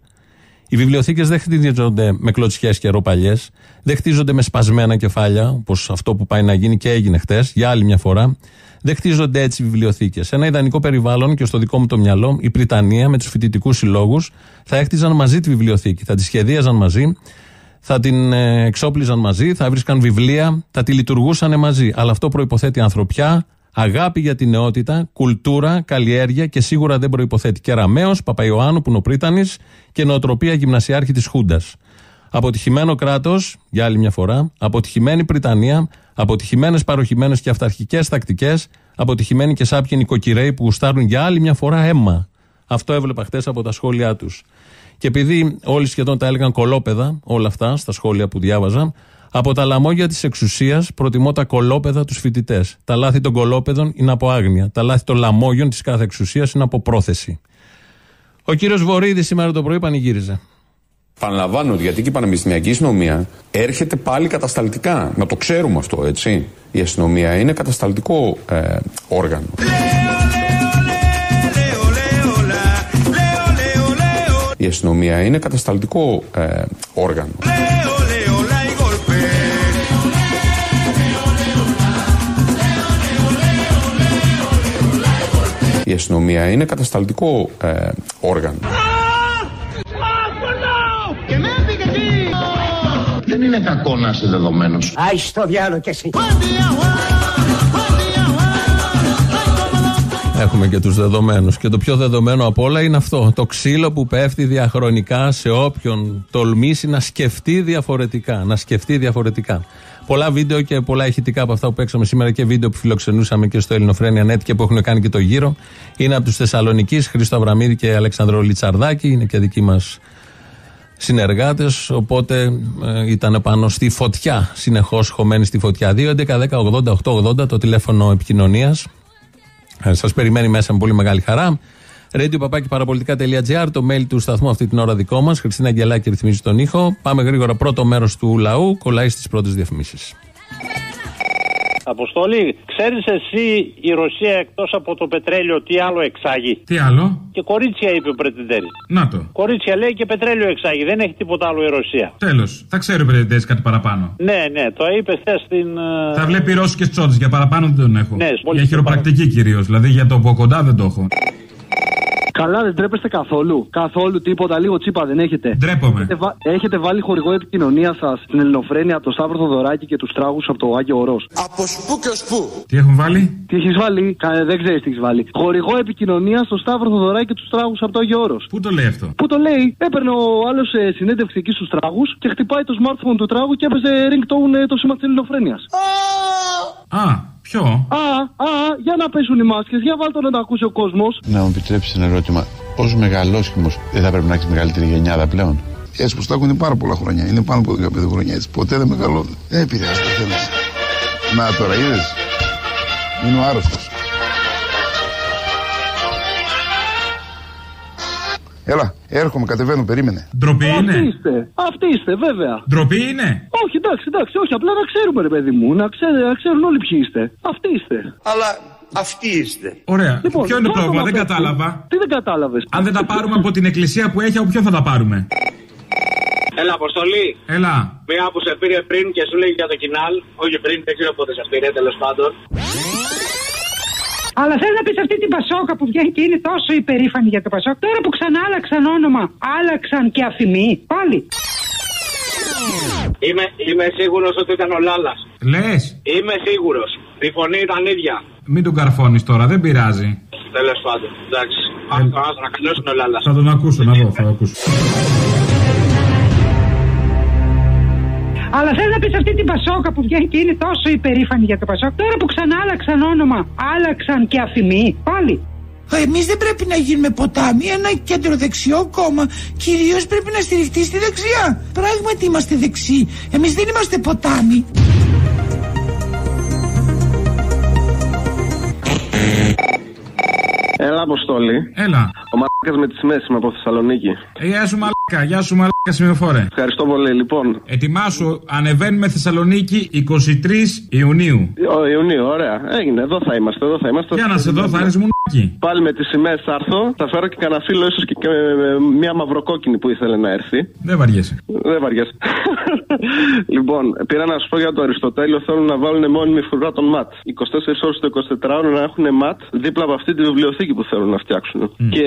[SPEAKER 3] Οι βιβλιοθήκες δεν χτίζονται με κλωτσιές και ροπαλιές, δεν χτίζονται με σπασμένα κεφάλια, όπως αυτό που πάει να γίνει και έγινε χτες, για άλλη μια φορά. Δεν χτίζονται έτσι οι βιβλιοθήκες. Σε ένα ιδανικό περιβάλλον και στο δικό μου το μυαλό, η Πριτανία με τους φοιτητικούς συλλόγους θα έχτιζαν μαζί τη βιβλιοθήκη, θα τη σχεδίαζαν μαζί, θα την ε, εξόπλιζαν μαζί, θα βρίσκαν βιβλία, θα τη λειτουργούσαν μαζί. Αλλά αυτό προποθέτει ανθρωπιά, αγάπη για την νεότητα, κουλτούρα, καλλιέργεια και σίγουρα δεν προποθέτει και Ραμαίο, Παπαϊωάννου που είναι ο Πρίτανη και νοοτροπία γυμνασιάρχη της Χούντας. Αποτυχημένο κράτος, για άλλη μια φορά, αποτυχημένη Πριτανία, αποτυχημένες παροχημένες και αυταρχικές τακτικές, αποτυχημένοι και σάπιοι νοικοκυρέοι που γουστάρουν για άλλη μια φορά αίμα. Αυτό έβλεπα χτε από τα σχόλιά τους. Και επειδή όλοι σχεδόν τα έλεγαν κολόπεδα, όλα αυτά στα σχόλια που διάβαζα, από τα λαμόγια της εξουσίας προτιμώ τα κολόπεδα τους φοιτητές. Τα λάθη των κολόπεδων είναι από άγνοια. Τα λάθη των λαμόγιων της κάθε εξουσίας είναι από πρόθεση. Ο κύριος Βορύδη σήμερα το πρωί πανηγύριζε.
[SPEAKER 12] Παναλαμβάνω ότι γιατί η πανεπιστημιακή αστυνομία έρχεται πάλι κατασταλτικά. Να το ξέρουμε αυτό, έτσι. Η αστυνομία είναι κατασταλτικό ε, όργανο. Η αστυνομία είναι κατασταλτικό ε, όργανο. Η αστυνομία είναι κατασταλτικό ε, όργανο.
[SPEAKER 1] Δεν είναι κακό να είσαι δεδομένος.
[SPEAKER 13] Άι στο διάλογο κι εσύ.
[SPEAKER 3] Έχουμε και τους δεδομένους και το πιο δεδομένο από όλα είναι αυτό. Το ξύλο που πέφτει διαχρονικά σε όποιον τολμήσει να σκεφτεί διαφορετικά. Να σκεφτεί διαφορετικά. Πολλά βίντεο και πολλά ηχητικά από αυτά που παίξαμε σήμερα και βίντεο που φιλοξενούσαμε και στο Ελληνοφρένια Net και που έχουν κάνει και το γύρο. Είναι από τους Θεσσαλονίκη, Χρήστο Αβραμίδη και Αλεξανδρό Λιτσαρδάκη. Είναι και δικοί μας συνεργάτες. Οπότε ε, ήταν πάνω στη φωτιά, συνεχώς χωμένοι στη φωτιά. 2, 11, 10, 80, 8, 80 το τηλέφωνο επικοινωνίας. Σας περιμένει μέσα με πολύ μεγάλη χαρά. Radio παπάκι παραπολιτικά.gr, το mail του σταθμού αυτή την ώρα δικό μας. Χριστίνα Αγγελάκη ρυθμίζει τον ήχο. Πάμε γρήγορα. Πρώτο μέρος του λαού κολλάει στις πρώτες διαφημίσεις.
[SPEAKER 14] Αποστολή, ξέρεις εσύ η Ρωσία εκτός από το πετρέλαιο τι άλλο εξάγει;
[SPEAKER 15] Τι άλλο;
[SPEAKER 14] Και κορίτσια είπε ο Πρετεντέρης.
[SPEAKER 15] Να το.
[SPEAKER 14] Κορίτσια λέει και πετρέλαιο εξάγει. Δεν έχει τίποτα άλλο η Ρωσία.
[SPEAKER 15] Τέλος. Θα ξέρει ο Πρετεντέρης κάτι παραπάνω.
[SPEAKER 14] Ναι, ναι, το είπε χθες στην. ε,
[SPEAKER 15] Θα βλέπει ρώσικες τσότες. Για παραπάνω δεν τον έχω.
[SPEAKER 14] Ναι, πολύ
[SPEAKER 15] για χειροπρακτική κυρίως. Δηλαδή για το από κοντά δεν το έχω.
[SPEAKER 16] Καλά, δεν τρέπεστε καθόλου. Καθόλου τίποτα, λίγο τσίπα δεν έχετε.
[SPEAKER 15] Ντρέπομαι.
[SPEAKER 16] Έχετε, βα- έχετε βάλει χορηγό επικοινωνία σας στην Ελληνοφρένεια το Σταύρο Θοδωράκη και τους τράγους από το Άγιο Ορός.
[SPEAKER 17] Από σπου και ως πού.
[SPEAKER 15] Τι έχουν βάλει;
[SPEAKER 16] Τι έχεις βάλει, Κα- δεν ξέρεις τι έχεις βάλει. Χορηγό επικοινωνία στο Σταύρο Θοδωράκη και τους τράγους από το Άγιο Όρος.
[SPEAKER 15] Πού το λέει αυτό;
[SPEAKER 16] Πού το λέει, έπαιρνε ο άλλος ε, συνέντευξη εκεί στους τράγους και χτυπάει το smartphone του τράγου και έπαιζε ringtone ε, το σήμα της Ελληνοφρένειας.
[SPEAKER 15] Α, ποιο;
[SPEAKER 16] Α, α, για να πέσουν οι μάσκες, για βάλτε να τα ακούσει ο κόσμος.
[SPEAKER 18] Να μου επιτρέψεις ένα ερώτημα. Ω μεγαλόσχημο, δεν θα πρέπει να έχεις μεγαλύτερη γενιάδα πλέον;
[SPEAKER 17] Έτσι που έχουν πάρα πολλά χρόνια. Είναι πάνω από 15 χρόνια έτσι. Ποτέ δεν μεγαλώνουν. Δεν επηρεάζει το θέμα. Να τώρα είδες. Είναι ο άρρωστος. Έλα, έρχομαι, κατεβαίνω, περίμενε.
[SPEAKER 15] Ντροπή
[SPEAKER 16] Αυτοί
[SPEAKER 15] είναι;
[SPEAKER 16] είστε, αυτοί είστε, βέβαια.
[SPEAKER 15] Ντροπή είναι;
[SPEAKER 16] Όχι, εντάξει, εντάξει, όχι, απλά να ξέρουμε, ρε παιδί μου, να, ξέρ, να ξέρουν όλοι ποιοι είστε. Αυτοί είστε.
[SPEAKER 17] Αλλά αυτοί είστε.
[SPEAKER 15] Ωραία.
[SPEAKER 16] Λοιπόν,
[SPEAKER 15] ποιο είναι το
[SPEAKER 16] δώστε
[SPEAKER 15] πρόβλημα,
[SPEAKER 16] μας
[SPEAKER 15] δεν
[SPEAKER 16] έτσι.
[SPEAKER 15] κατάλαβα.
[SPEAKER 16] Τι δεν κατάλαβες;
[SPEAKER 15] Αν δεν τα πάρουμε από την εκκλησία που έχει, από ποιον θα τα πάρουμε;
[SPEAKER 14] Έλα, Αποστολή.
[SPEAKER 15] Έλα.
[SPEAKER 14] Μία που σε πήρε πριν και σου λέει για το κοινάλ. Όχι πριν, δεν ξέρω πότε σε πήρε, τέλος πάντων.
[SPEAKER 19] Αλλά θε να πεις αυτή την Πασόκα που βγαίνει και είναι τόσο υπερήφανη για το Πασόκ. Τώρα που ξανά άλλαξαν όνομα, άλλαξαν και αφημί. Πάλι.
[SPEAKER 14] Είμαι, είμαι σίγουρος ότι ήταν ο Λάλας.
[SPEAKER 15] Λες.
[SPEAKER 14] Είμαι σίγουρος. Η φωνή ήταν ίδια.
[SPEAKER 15] Μην τον καρφώνεις τώρα, δεν πειράζει.
[SPEAKER 14] Τέλος πάντων. Εντάξει. Άστο, άστο, να καλέσουν ο Λάλας.
[SPEAKER 15] Θα τον ακούσω, να δω, θα τον ακούσω.
[SPEAKER 19] Αλλά θες να πεις αυτή την Πασόκα που βγαίνει και είναι τόσο υπερήφανη για το Πασόκ. Τώρα που ξανά άλλαξαν όνομα, άλλαξαν και αφημί. Πάλι.
[SPEAKER 20] Εμείς δεν πρέπει να γίνουμε ποτάμι, ένα κεντροδεξιό κόμμα κυρίως πρέπει να στηριχτεί στη δεξιά. Πράγματι είμαστε δεξιοί. Εμείς δεν είμαστε ποτάμι.
[SPEAKER 10] Έλα, Αποστόλη.
[SPEAKER 15] Έλα.
[SPEAKER 10] Ο Μαλάκας με τι μέση είμαι από Θεσσαλονίκη.
[SPEAKER 15] Ε, γεια σου μαλάκα, γεια σου μαλάκα σημειοφόρε.
[SPEAKER 10] Ευχαριστώ πολύ. Λοιπόν,
[SPEAKER 15] Ετοιμάσου, ανεβαίνουμε Θεσσαλονίκη 23 Ιουνίου.
[SPEAKER 10] ο Ιουνίου, ωραία. Έγινε. Εδώ θα είμαστε. Εδώ θα είμαστε.
[SPEAKER 15] Για να σε δω, θα είναι μουνάκι.
[SPEAKER 10] Πάλι με τις σημαίες θα έρθω. Θα φέρω και κανένα φίλο, ίσως και, και ε, μία μαυροκόκκινη που ήθελε να έρθει.
[SPEAKER 15] Δεν βαριέσαι.
[SPEAKER 10] Δεν βαριέσαι. λοιπόν, πήρα να σου πω για το Αριστοτέλειο. Θέλουν να βάλουν μόνιμη φρουρά των ΜΑΤ. 24 ώρες το 24ωρο να έχουν ΜΑΤ δίπλα από αυτή τη βιβλιοθήκη που θέλουν να φτιάξουν. Και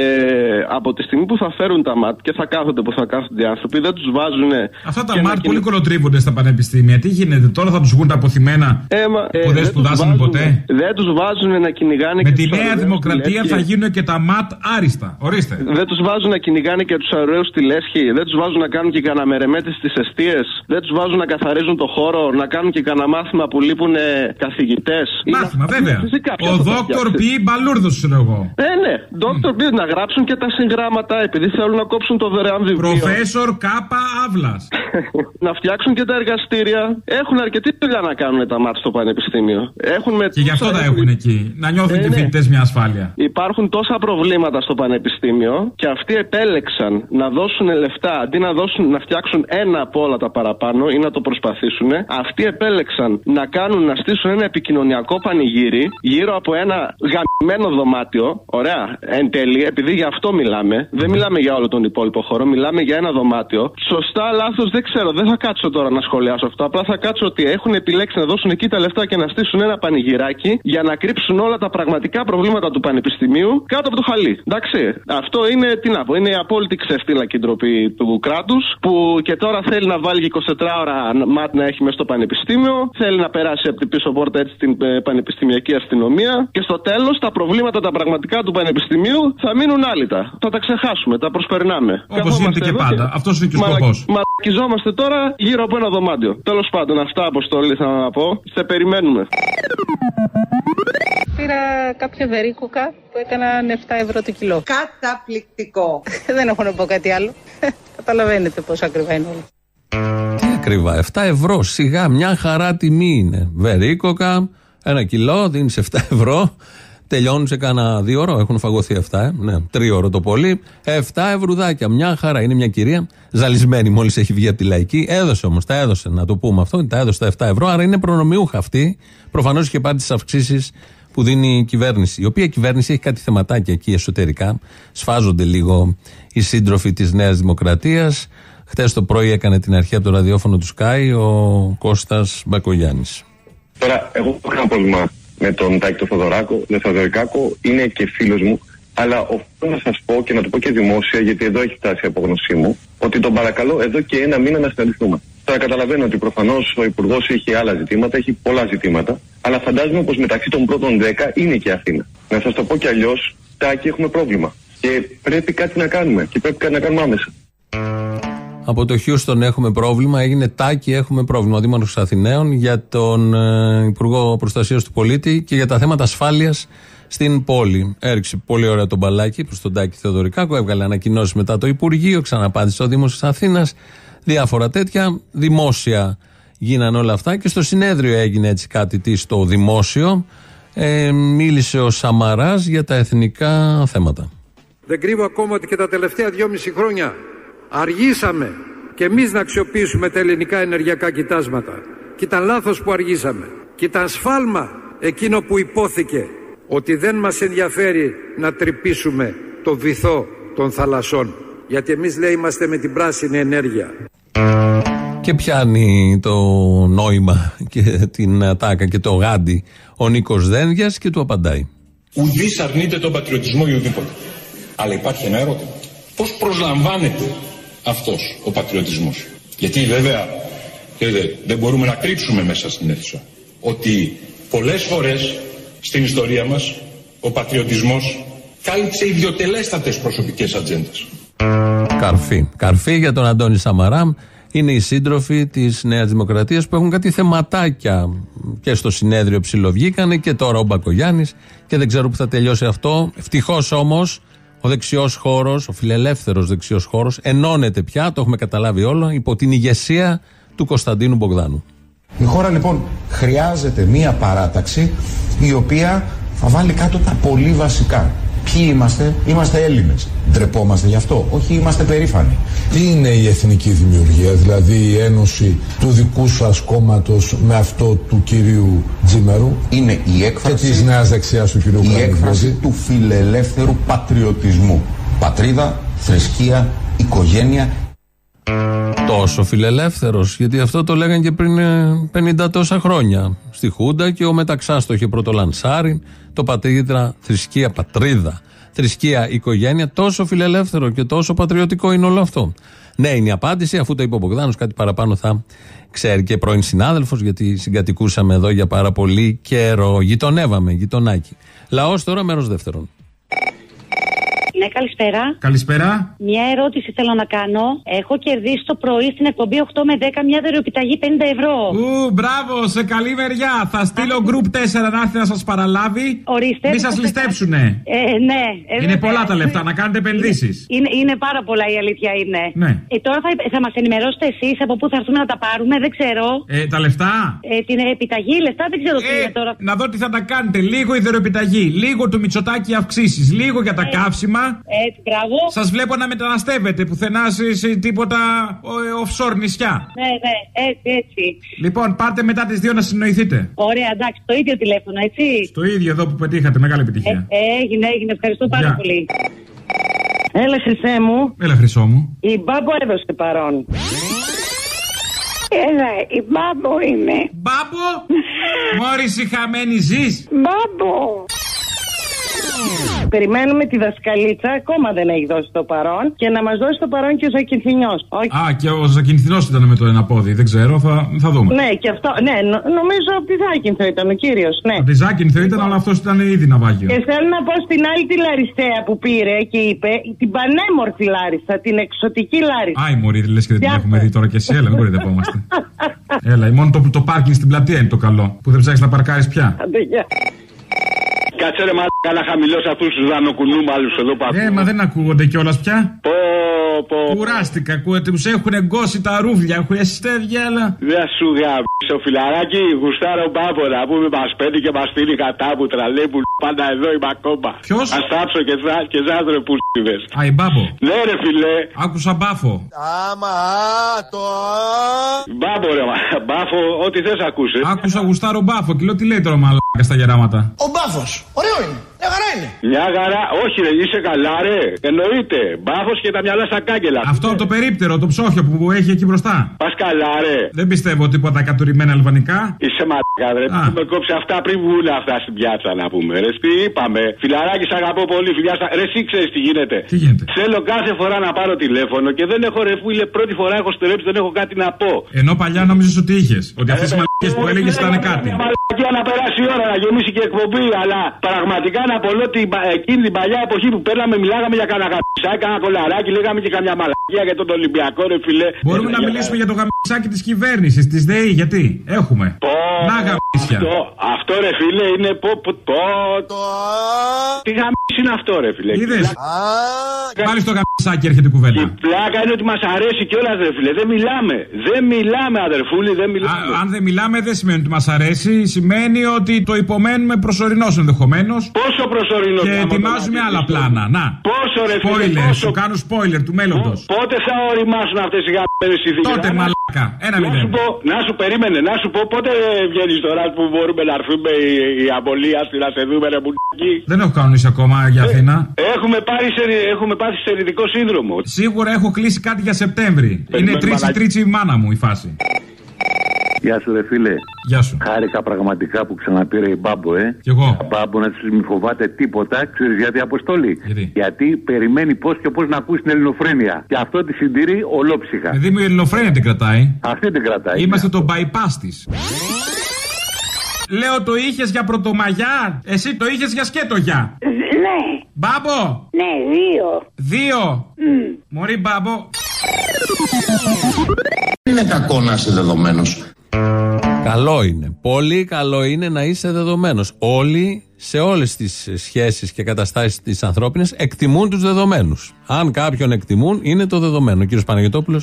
[SPEAKER 10] από τη στιγμή που θα φέρουν τα ΜΑΤ και θα κάθονται που θα κάθονται οι άνθρωποι, δεν τους βάζουν.
[SPEAKER 15] Αυτά τα μάτ πολύ κολοτρίβονται στα πανεπιστήμια. Τι γίνεται, τώρα θα τους βγουν τα αποθυμένα
[SPEAKER 10] Έμα, ε,
[SPEAKER 15] που δεν
[SPEAKER 10] τους
[SPEAKER 15] σπουδάσανε
[SPEAKER 10] βάζουν-
[SPEAKER 15] ποτέ.
[SPEAKER 10] Δεν τους βάζουν να κυνηγάνε
[SPEAKER 15] Με
[SPEAKER 10] και
[SPEAKER 15] τη
[SPEAKER 10] τους
[SPEAKER 15] νέα
[SPEAKER 10] ωραίους
[SPEAKER 15] δημοκρατία
[SPEAKER 10] στη
[SPEAKER 15] θα
[SPEAKER 10] λέσχη.
[SPEAKER 15] γίνουν και τα ματ άριστα. Ορίστε.
[SPEAKER 10] Δεν τους βάζουν να κυνηγάνε και τους ωραίους στη λέσχη. Δεν τους βάζουν να κάνουν και κανένα μερεμέτη στις αιστείες. Δεν τους βάζουν να καθαρίζουν το χώρο. Να κάνουν και κανένα μάθημα που λείπουν καθηγητές.
[SPEAKER 15] Μάθημα, βέβαια.
[SPEAKER 10] Φυσικά, ποιος
[SPEAKER 15] Ο
[SPEAKER 10] θα το
[SPEAKER 15] δόκτωρ
[SPEAKER 10] φτιάξει.
[SPEAKER 15] ποιοι μπαλούρδος, ξέρω εγώ.
[SPEAKER 10] Ε, ναι. Δόκτωρ Μπιρ να γράψουν και τα συγγράμματα επειδή θέλουν να κόψουν το δωρεάν βιβλίο.
[SPEAKER 15] Προφέσορ Κάπα Αύλα.
[SPEAKER 10] να φτιάξουν και τα εργαστήρια. Έχουν αρκετή δουλειά να κάνουν τα μάτια στο πανεπιστήμιο. Έχουν με
[SPEAKER 15] Και γι' αυτό τα έχουν εκεί. Να νιώθουν
[SPEAKER 10] Ε,
[SPEAKER 15] και οι
[SPEAKER 10] ναι.
[SPEAKER 15] φοιτητές μια ασφάλεια.
[SPEAKER 10] Υπάρχουν τόσα προβλήματα στο πανεπιστήμιο και αυτοί επέλεξαν να δώσουν λεφτά αντί να, δώσουν, να φτιάξουν ένα από όλα τα παραπάνω ή να το προσπαθήσουν. Αυτοί επέλεξαν να κάνουν να στήσουν ένα επικοινωνιακό πανηγύρι γύρω από ένα γαμμένο δωμάτιο. Ωραία, εν τέλει, επειδή για αυτό μιλάμε. Δεν μιλάμε για όλο τον υπόλοιπο χώρο. Μιλάμε για ένα δωμάτιο. Σωστά, λάθος, δεν ξέρω. Δεν θα κάτσω τώρα να σχολιάσω αυτό. Απλά θα κάτσω ότι έχουν επιλέξει να δώσουν εκεί τα λεφτά και να στήσουν ένα πανηγυράκι για να κρύψουν όλα τα πραγματικά προβλήματα του πανεπιστημίου κάτω από το χαλί. Εντάξει. Αυτό είναι, τι να πω, είναι η απόλυτη ξεφτύλα και ντροπή του κράτους που και τώρα θέλει να βάλει 24 ώρα μάτ να έχει μέσα στο πανεπιστήμιο. Θέλει να περάσει από την πίσω πόρτα έτσι την ε, πανεπιστημιακή αστυνομία. Και στο τέλος τα προβλήματα τα πραγματικά του πανεπιστημίου θα μείνουν άλυτα. Θα τα ξεχάσουμε, τα προσπερνάμε.
[SPEAKER 15] Όπως γίνεται και πάντα. Αυτός είναι και ο σκοπός.
[SPEAKER 10] Μαλακιζόμαστε τώρα γύρω από ένα δωμάτιο. Τέλος πάντων, αυτά αποστολή θα να πω. Σε περιμένουμε.
[SPEAKER 13] Πήρα κάποια βερίκοκα που έκαναν 7 ευρώ το κιλό.
[SPEAKER 21] Καταπληκτικό.
[SPEAKER 13] Δεν έχω να πω κάτι άλλο. Καταλαβαίνετε πόσο ακριβά είναι όλα.
[SPEAKER 3] Τι ακριβά, 7 ευρώ. Σιγά, μια χαρά τιμή είναι. Βερίκοκα, ένα κιλό, δίνεις 7 ευρώ. Τελειώνουν σε κάνα δύο ώρο. Έχουν φαγωθεί αυτά, ε. ναι, τρίωρο το πολύ. 7 ευρουδάκια. Μια χαρά. Είναι μια κυρία ζαλισμένη μόλις έχει βγει από τη λαϊκή. Έδωσε όμως, τα έδωσε, να το πούμε αυτό. Τα έδωσε τα 7 ευρώ. Άρα είναι προνομιούχα αυτή. Προφανώς είχε πάρει τις αυξήσεις που δίνει η κυβέρνηση. Η οποία κυβέρνηση έχει κάτι θεματάκια εκεί εσωτερικά. Σφάζονται λίγο οι σύντροφοι της Νέας Δημοκρατίας. Χθες το πρωί έκανε την αρχή από το ραδιόφωνο του Sky ο Κώστας Μπακογιάννης.
[SPEAKER 22] Τώρα, εγώ έχω κανένα πρόβλημα με τον Τάκη τον Θοδωράκο, τον Θοδωρικάκο, είναι και φίλος μου. Αλλά οφείλω να σας πω και να το πω και δημόσια, γιατί εδώ έχει φτάσει η απόγνωσή μου, ότι τον παρακαλώ εδώ και ένα μήνα να συναντηθούμε. Τώρα καταλαβαίνω ότι προφανώς ο Υπουργός έχει άλλα ζητήματα, έχει πολλά ζητήματα, αλλά φαντάζομαι πως μεταξύ των πρώτων 10 είναι και Αθήνα. Να σας το πω κι αλλιώς, Τάκη, έχουμε πρόβλημα. Και πρέπει κάτι να κάνουμε. Και πρέπει κάτι να κάνουμε άμεσα.
[SPEAKER 3] Από το Χιούστον έχουμε πρόβλημα, έγινε τάκι έχουμε πρόβλημα. Ο Δήμαρχος Αθηναίων για τον ε, Υπουργό Προστασίας του Πολίτη και για τα θέματα ασφάλειας στην πόλη. Έριξε πολύ ωραία τον μπαλάκι προς τον Τάκη Θεοδωρικάκο, έβγαλε ανακοινώσεις μετά το Υπουργείο, ξαναπάντησε ο Δήμος της Αθήνας, διάφορα τέτοια. Δημόσια γίνανε όλα αυτά και στο συνέδριο έγινε έτσι κάτι τι στο δημόσιο. Ε, μίλησε ο Σαμαράς για τα εθνικά θέματα.
[SPEAKER 23] Δεν κρύβω ακόμα ότι και τα τελευταία δυόμιση χρόνια αργήσαμε και εμείς να αξιοποιήσουμε τα ελληνικά ενεργειακά κοιτάσματα. Και ήταν λάθος που αργήσαμε. Και ήταν σφάλμα εκείνο που υπόθηκε ότι δεν μας ενδιαφέρει να τρυπήσουμε το βυθό των θαλασσών. Γιατί εμείς λέει είμαστε με την πράσινη ενέργεια.
[SPEAKER 3] Και πιάνει το νόημα και την ατάκα και το γάντι ο Νίκος Δένδιας και του απαντάει.
[SPEAKER 6] Ουδής αρνείται τον πατριωτισμό ή ουδήποτε. Αλλά υπάρχει ένα ερώτημα. Πώς προσλαμβάνεται αυτός ο πατριωτισμός; Γιατί βέβαια ξέρετε, δεν μπορούμε να κρύψουμε μέσα στην αίθουσα ότι πολλές φορές στην ιστορία μας ο πατριωτισμός κάλυψε ιδιωτελέστατες προσωπικές ατζέντες.
[SPEAKER 3] Καρφί. Καρφί για τον Αντώνη Σαμαράμ. Είναι οι σύντροφοι της Νέας Δημοκρατίας που έχουν κάτι θεματάκια. Και στο συνέδριο ψιλοβγήκανε και τώρα ο Μπακογιάννης. Και δεν ξέρω που θα τελειώσει αυτό. Ευτυχώς όμως ο δεξιός χώρος, ο φιλελεύθερος δεξιός χώρος, ενώνεται πια, το έχουμε καταλάβει όλο, υπό την ηγεσία του Κωνσταντίνου Μπογδάνου.
[SPEAKER 24] Η χώρα λοιπόν χρειάζεται μία παράταξη η οποία θα βάλει κάτω τα πολύ βασικά. Ποιοι είμαστε, είμαστε Έλληνες. Ντρεπόμαστε γι' αυτό; Όχι, είμαστε περήφανοι.
[SPEAKER 25] Τι είναι η εθνική δημιουργία, δηλαδή η ένωση του δικού σας κόμματος με αυτό του κυρίου Τζίμερου;
[SPEAKER 24] Είναι η έκφραση,
[SPEAKER 25] και της νέας δεξιάς του κυρίου
[SPEAKER 24] η
[SPEAKER 25] Γρανιβόζη.
[SPEAKER 24] έκφραση του φιλελεύθερου πατριωτισμού. Πατρίδα, θρησκεία, οικογένεια.
[SPEAKER 3] Τόσο φιλελεύθερος, γιατί αυτό το λέγανε και πριν ε, 50 τόσα χρόνια. Στη Χούντα και ο Μεταξά το είχε πρώτο λανσάρι. Το πατρίδα, θρησκεία, πατρίδα, θρησκεία, οικογένεια. Τόσο φιλελεύθερο και τόσο πατριωτικό είναι όλο αυτό. Ναι, είναι η απάντηση, αφού το είπε ο Μπογδάνος, κάτι παραπάνω θα ξέρει και πρώην συνάδελφος, γιατί συγκατοικούσαμε εδώ για πάρα πολύ καιρό. Γειτονεύαμε, γειτονάκι. Λαός τώρα, μέρος δεύτερον.
[SPEAKER 26] Ναι, καλησπέρα.
[SPEAKER 15] Καλησπέρα.
[SPEAKER 26] Μια ερώτηση θέλω να κάνω. Έχω κερδίσει το πρωί στην εκπομπή 8 με 10 μια δωρεοπιταγή 50 ευρώ.
[SPEAKER 15] Ου, μπράβο, σε καλή μεριά. Θα στείλω group 4 να έρθει να σας παραλάβει.
[SPEAKER 26] Ορίστε.
[SPEAKER 15] Μη σας ληστέψουνε.
[SPEAKER 26] Ε, ναι. ε,
[SPEAKER 15] Είναι
[SPEAKER 26] βέβαια.
[SPEAKER 15] πολλά τα λεφτά, να κάνετε επενδύσεις.
[SPEAKER 26] Είναι, είναι πάρα πολλά η αλήθεια είναι.
[SPEAKER 15] Ναι.
[SPEAKER 26] Ε, τώρα θα, θα μας ενημερώσετε εσείς από πού θα έρθουμε να τα πάρουμε, δεν ξέρω.
[SPEAKER 15] Ε, τα λεφτά;
[SPEAKER 26] Ε, την επιταγή, λεφτά δεν ξέρω τι είναι τώρα.
[SPEAKER 15] Να δω τι θα τα κάνετε. Λίγο ιδεροεπιταγή, λίγο του Μητσοτάκη αυξήσεις, λίγο για τα καύσιμα.
[SPEAKER 26] Έτσι, μπράβο.
[SPEAKER 15] Σας βλέπω να μεταναστεύετε πουθενά σε, σε τίποτα ε, offshore νησιά.
[SPEAKER 26] Ναι, ναι, έτσι, έτσι.
[SPEAKER 15] Λοιπόν, πάρτε μετά τις δύο να συνοηθείτε.
[SPEAKER 26] Ωραία, εντάξει, το ίδιο τηλέφωνο, έτσι.
[SPEAKER 15] Το ίδιο εδώ που πετύχατε, μεγάλη επιτυχία.
[SPEAKER 26] Ε, έγινε, έγινε. Ευχαριστώ πάρα
[SPEAKER 15] Γεια.
[SPEAKER 26] πολύ.
[SPEAKER 27] Έλα, χρυσέ μου.
[SPEAKER 15] Έλα, χρυσό μου.
[SPEAKER 27] Η μπάμπο έδωσε παρόν.
[SPEAKER 28] Έλα, η μπάμπο είμαι.
[SPEAKER 15] Μπάμπο! Μόρι η χαμένη ζεις.
[SPEAKER 28] Μπάμπο.
[SPEAKER 27] Περιμένουμε τη δασκαλίτσα, ακόμα δεν έχει δώσει το παρόν και να μας δώσει το παρόν και ο Ζακυνθινιός.
[SPEAKER 15] Α, και ο Ζακυνθινός ήταν με το ένα πόδι. Δεν ξέρω, θα, θα δούμε.
[SPEAKER 27] Ναι, και αυτό. Ναι, νο- νομίζω από τη Ζάκυνθο ήταν ο κύριος. Ναι.
[SPEAKER 15] Από τη Ζάκυνθο ήταν, αλλά αυτός ήταν ήδη ναυάγιο.
[SPEAKER 27] Και θέλω να πω στην άλλη τη Λαριστέα που πήρε και είπε την πανέμορφη Λάρισσα, την εξωτική Λάρισσα.
[SPEAKER 15] Άι, Μωρή, λες και δεν την
[SPEAKER 27] Ποια;
[SPEAKER 15] έχουμε δει τώρα και εσύ. Έλα, μην κορυδευόμαστε. Έλα, μόνο το, το πάρκινγκ στην πλατεία είναι το καλό. Που δεν ψάχνει να παρκάρεις πια.
[SPEAKER 27] Άντε, γεια.
[SPEAKER 29] Κάτσε ρε μαλάκα να χαμηλώσει αυτούς τους δανοκουνούμαλους εδώ που
[SPEAKER 15] Ε, μα δεν ακούγονται κιόλας πια.
[SPEAKER 29] Πω, πω.
[SPEAKER 15] Κουράστηκα, ακούετε, τους έχουν εγκώσει τα ρούβλια. Έχουν εστέδια, αλλά.
[SPEAKER 29] Δεν σου γάμψω φιλαράκι, γουστάρω μπάμπορα που μας παίρνει και μας στείλει κατά που τραλέ που πάντα εδώ είμαι ακόμα.
[SPEAKER 15] Ποιος;
[SPEAKER 29] Α θάψω και, θα, και ζάστρε που στείλες.
[SPEAKER 15] Α, η μπάμπο.
[SPEAKER 29] Ναι, ρε φιλέ.
[SPEAKER 15] Άκουσα μπάφο.
[SPEAKER 29] Άμα, το. Μπάμπο, ρε, μα, μπάφο, ό,τι θες ακούσει.
[SPEAKER 15] Άκουσα γουστάρο μπάφο και λέω τι λέει τώρα μαλάκας στα γεράματα.
[SPEAKER 29] Ο μπάφος. Ωραίο είναι. Μια χαρά είναι. Μια χαρά, όχι ρε, είσαι καλά ρε. Εννοείται. Μπάφο και τα μυαλά στα κάγκελα.
[SPEAKER 15] Αυτό το περίπτερο, το ψόχιο που έχει εκεί μπροστά.
[SPEAKER 29] Πα καλά ρε.
[SPEAKER 15] Δεν πιστεύω τίποτα κατουρημένα αλβανικά.
[SPEAKER 29] Είσαι μαλάκα, ρε.
[SPEAKER 15] Α.
[SPEAKER 29] Με κόψει αυτά πριν βγουν αυτά στην πιάτσα να πούμε. Ρε, τι είπαμε. Φιλαράκι, σ' αγαπώ πολύ. Φιλιά, στα... ρε, εσύ ξέρει τι γίνεται.
[SPEAKER 15] Τι γίνεται.
[SPEAKER 29] Θέλω κάθε φορά να πάρω τηλέφωνο και δεν έχω ρε φίλε. Πρώτη φορά έχω στερέψει, δεν έχω κάτι να πω.
[SPEAKER 15] Ενώ παλιά νόμιζε ότι είχε. Ότι αυτέ οι μαλακίε που έλεγε ήταν κάτι.
[SPEAKER 29] Μαλακία να περάσει η ώρα, να γεμίσει και εκπομπή. Αλλά πραγματικά να απολώ την, πα- εκείνη την παλιά εποχή που παίρναμε, μιλάγαμε για κανένα γαμπισάκι, κανένα κολαράκι, λέγαμε και καμιά μαλακία για τον Ολυμπιακό, ρε φιλέ.
[SPEAKER 15] Μπορούμε να μιλήσουμε για το γαμισάκι της κυβέρνησης, της ΔΕΗ, γιατί; Έχουμε. Να γαμίσια.
[SPEAKER 29] Αυτό, αυτό ρε φίλε είναι πω, πω, πω, το... Τι γαμίση είναι αυτό ρε φίλε.
[SPEAKER 15] Είδες;
[SPEAKER 29] Α,
[SPEAKER 15] Πάλι στο γαμισάκι έρχεται η κουβέντα.
[SPEAKER 29] Η πλάκα είναι ότι μας αρέσει κιόλας, ρε φίλε. Δεν μιλάμε. Δεν μιλάμε, αδερφούλη, δεν μιλάμε.
[SPEAKER 15] Α, αν δεν μιλάμε, δεν σημαίνει ότι μας αρέσει. Σημαίνει ότι το υπομένουμε προσωρινό ενδεχομένως.
[SPEAKER 29] Πόσο προσωρινός
[SPEAKER 15] Και
[SPEAKER 29] άμα το
[SPEAKER 15] ετοιμάζουμε
[SPEAKER 29] να
[SPEAKER 15] άλλα
[SPEAKER 29] πεις.
[SPEAKER 15] πλάνα. Να.
[SPEAKER 29] Πόσο ρε φίλε,
[SPEAKER 15] Spoiler,
[SPEAKER 29] πόσο-
[SPEAKER 15] σου κάνω spoiler του μέλλοντος.
[SPEAKER 29] Πότε θα οριμάσουν αυτές οι γαμμένε συνθήκε.
[SPEAKER 15] Τότε μαλάκα. Ένα
[SPEAKER 29] να
[SPEAKER 15] μηδέν.
[SPEAKER 29] σου, πω, να σου περίμενε, να σου πω πότε βγαίνεις τώρα που μπορούμε να έρθουμε η, η απολία στη να σε δούμε ρε μπουλάκι;
[SPEAKER 15] Δεν έχω κανονίσει ακόμα για Αθήνα.
[SPEAKER 29] Έχουμε, πάρει σε, έχουμε πάθει σε ειδικό σύνδρομο.
[SPEAKER 15] Σίγουρα έχω κλείσει κάτι για Σεπτέμβρη. Είναι
[SPEAKER 29] Περιμένουμε,
[SPEAKER 15] τρίτσι
[SPEAKER 29] μαλάκα.
[SPEAKER 15] τρίτσι η μάνα μου η φάση.
[SPEAKER 30] Γεια σου, ρε φίλε.
[SPEAKER 15] Γεια σου.
[SPEAKER 30] Χάρηκα πραγματικά που ξαναπήρε η Μπάμπο, ε.
[SPEAKER 15] Κι εγώ.
[SPEAKER 30] Μπάμπο να της μη φοβάται τίποτα. Ξέρεις γιατί αποστολή.
[SPEAKER 15] Γιατί;
[SPEAKER 30] περιμένει πώς και πώς να ακούσει την ελληνοφρένεια. Και αυτό τη συντηρεί ολόψυχα.
[SPEAKER 15] Παιδί μου η ελληνοφρένεια την κρατάει.
[SPEAKER 30] Αυτή την κρατάει.
[SPEAKER 15] Είμαστε το bypass της. Λέω το είχες για πρωτομαγιά, εσύ το είχες για σκέτογια.
[SPEAKER 28] Ναι.
[SPEAKER 15] Μπάμπο!
[SPEAKER 28] Ναι, δύο.
[SPEAKER 15] Δύο! Μωρή μπάμπο.
[SPEAKER 1] Είναι κακό να είσαι δεδομένος;
[SPEAKER 3] Καλό είναι. Πολύ καλό είναι να είσαι δεδομένος. Όλοι σε όλες τις σχέσεις και καταστάσεις της ανθρώπινε εκτιμούν τους δεδομένους. Αν κάποιον εκτιμούν, είναι το δεδομένο. Ο κύριος Παναγιώτοπουλο,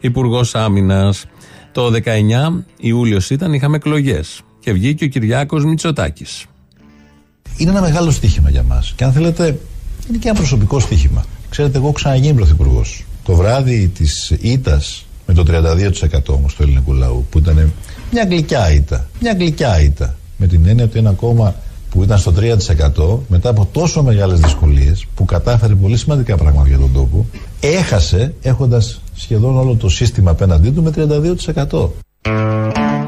[SPEAKER 3] Υπουργός Άμυνας. Το 19 Ιούλιος ήταν, είχαμε εκλογές. Και βγήκε ο Κυριάκος Μητσοτάκης.
[SPEAKER 31] Είναι ένα μεγάλο στοίχημα για μας. Και αν θέλετε, είναι και ένα προσωπικό στοίχημα. Ξέρετε, εγώ έχω ξαναγίνει πρωθυπουργός. Το βράδυ της ήττας με το 32% όμως του ελληνικού λαού, που ήταν μια γλυκιά ήττα. Μια γλυκιά ήττα. Με την έννοια ότι ένα κόμμα που ήταν στο 3% μετά από τόσο μεγάλες δυσκολίες, που κατάφερε πολύ σημαντικά πράγματα για τον τόπο, έχασε έχοντας σχεδόν όλο το σύστημα απέναντί του με 32%.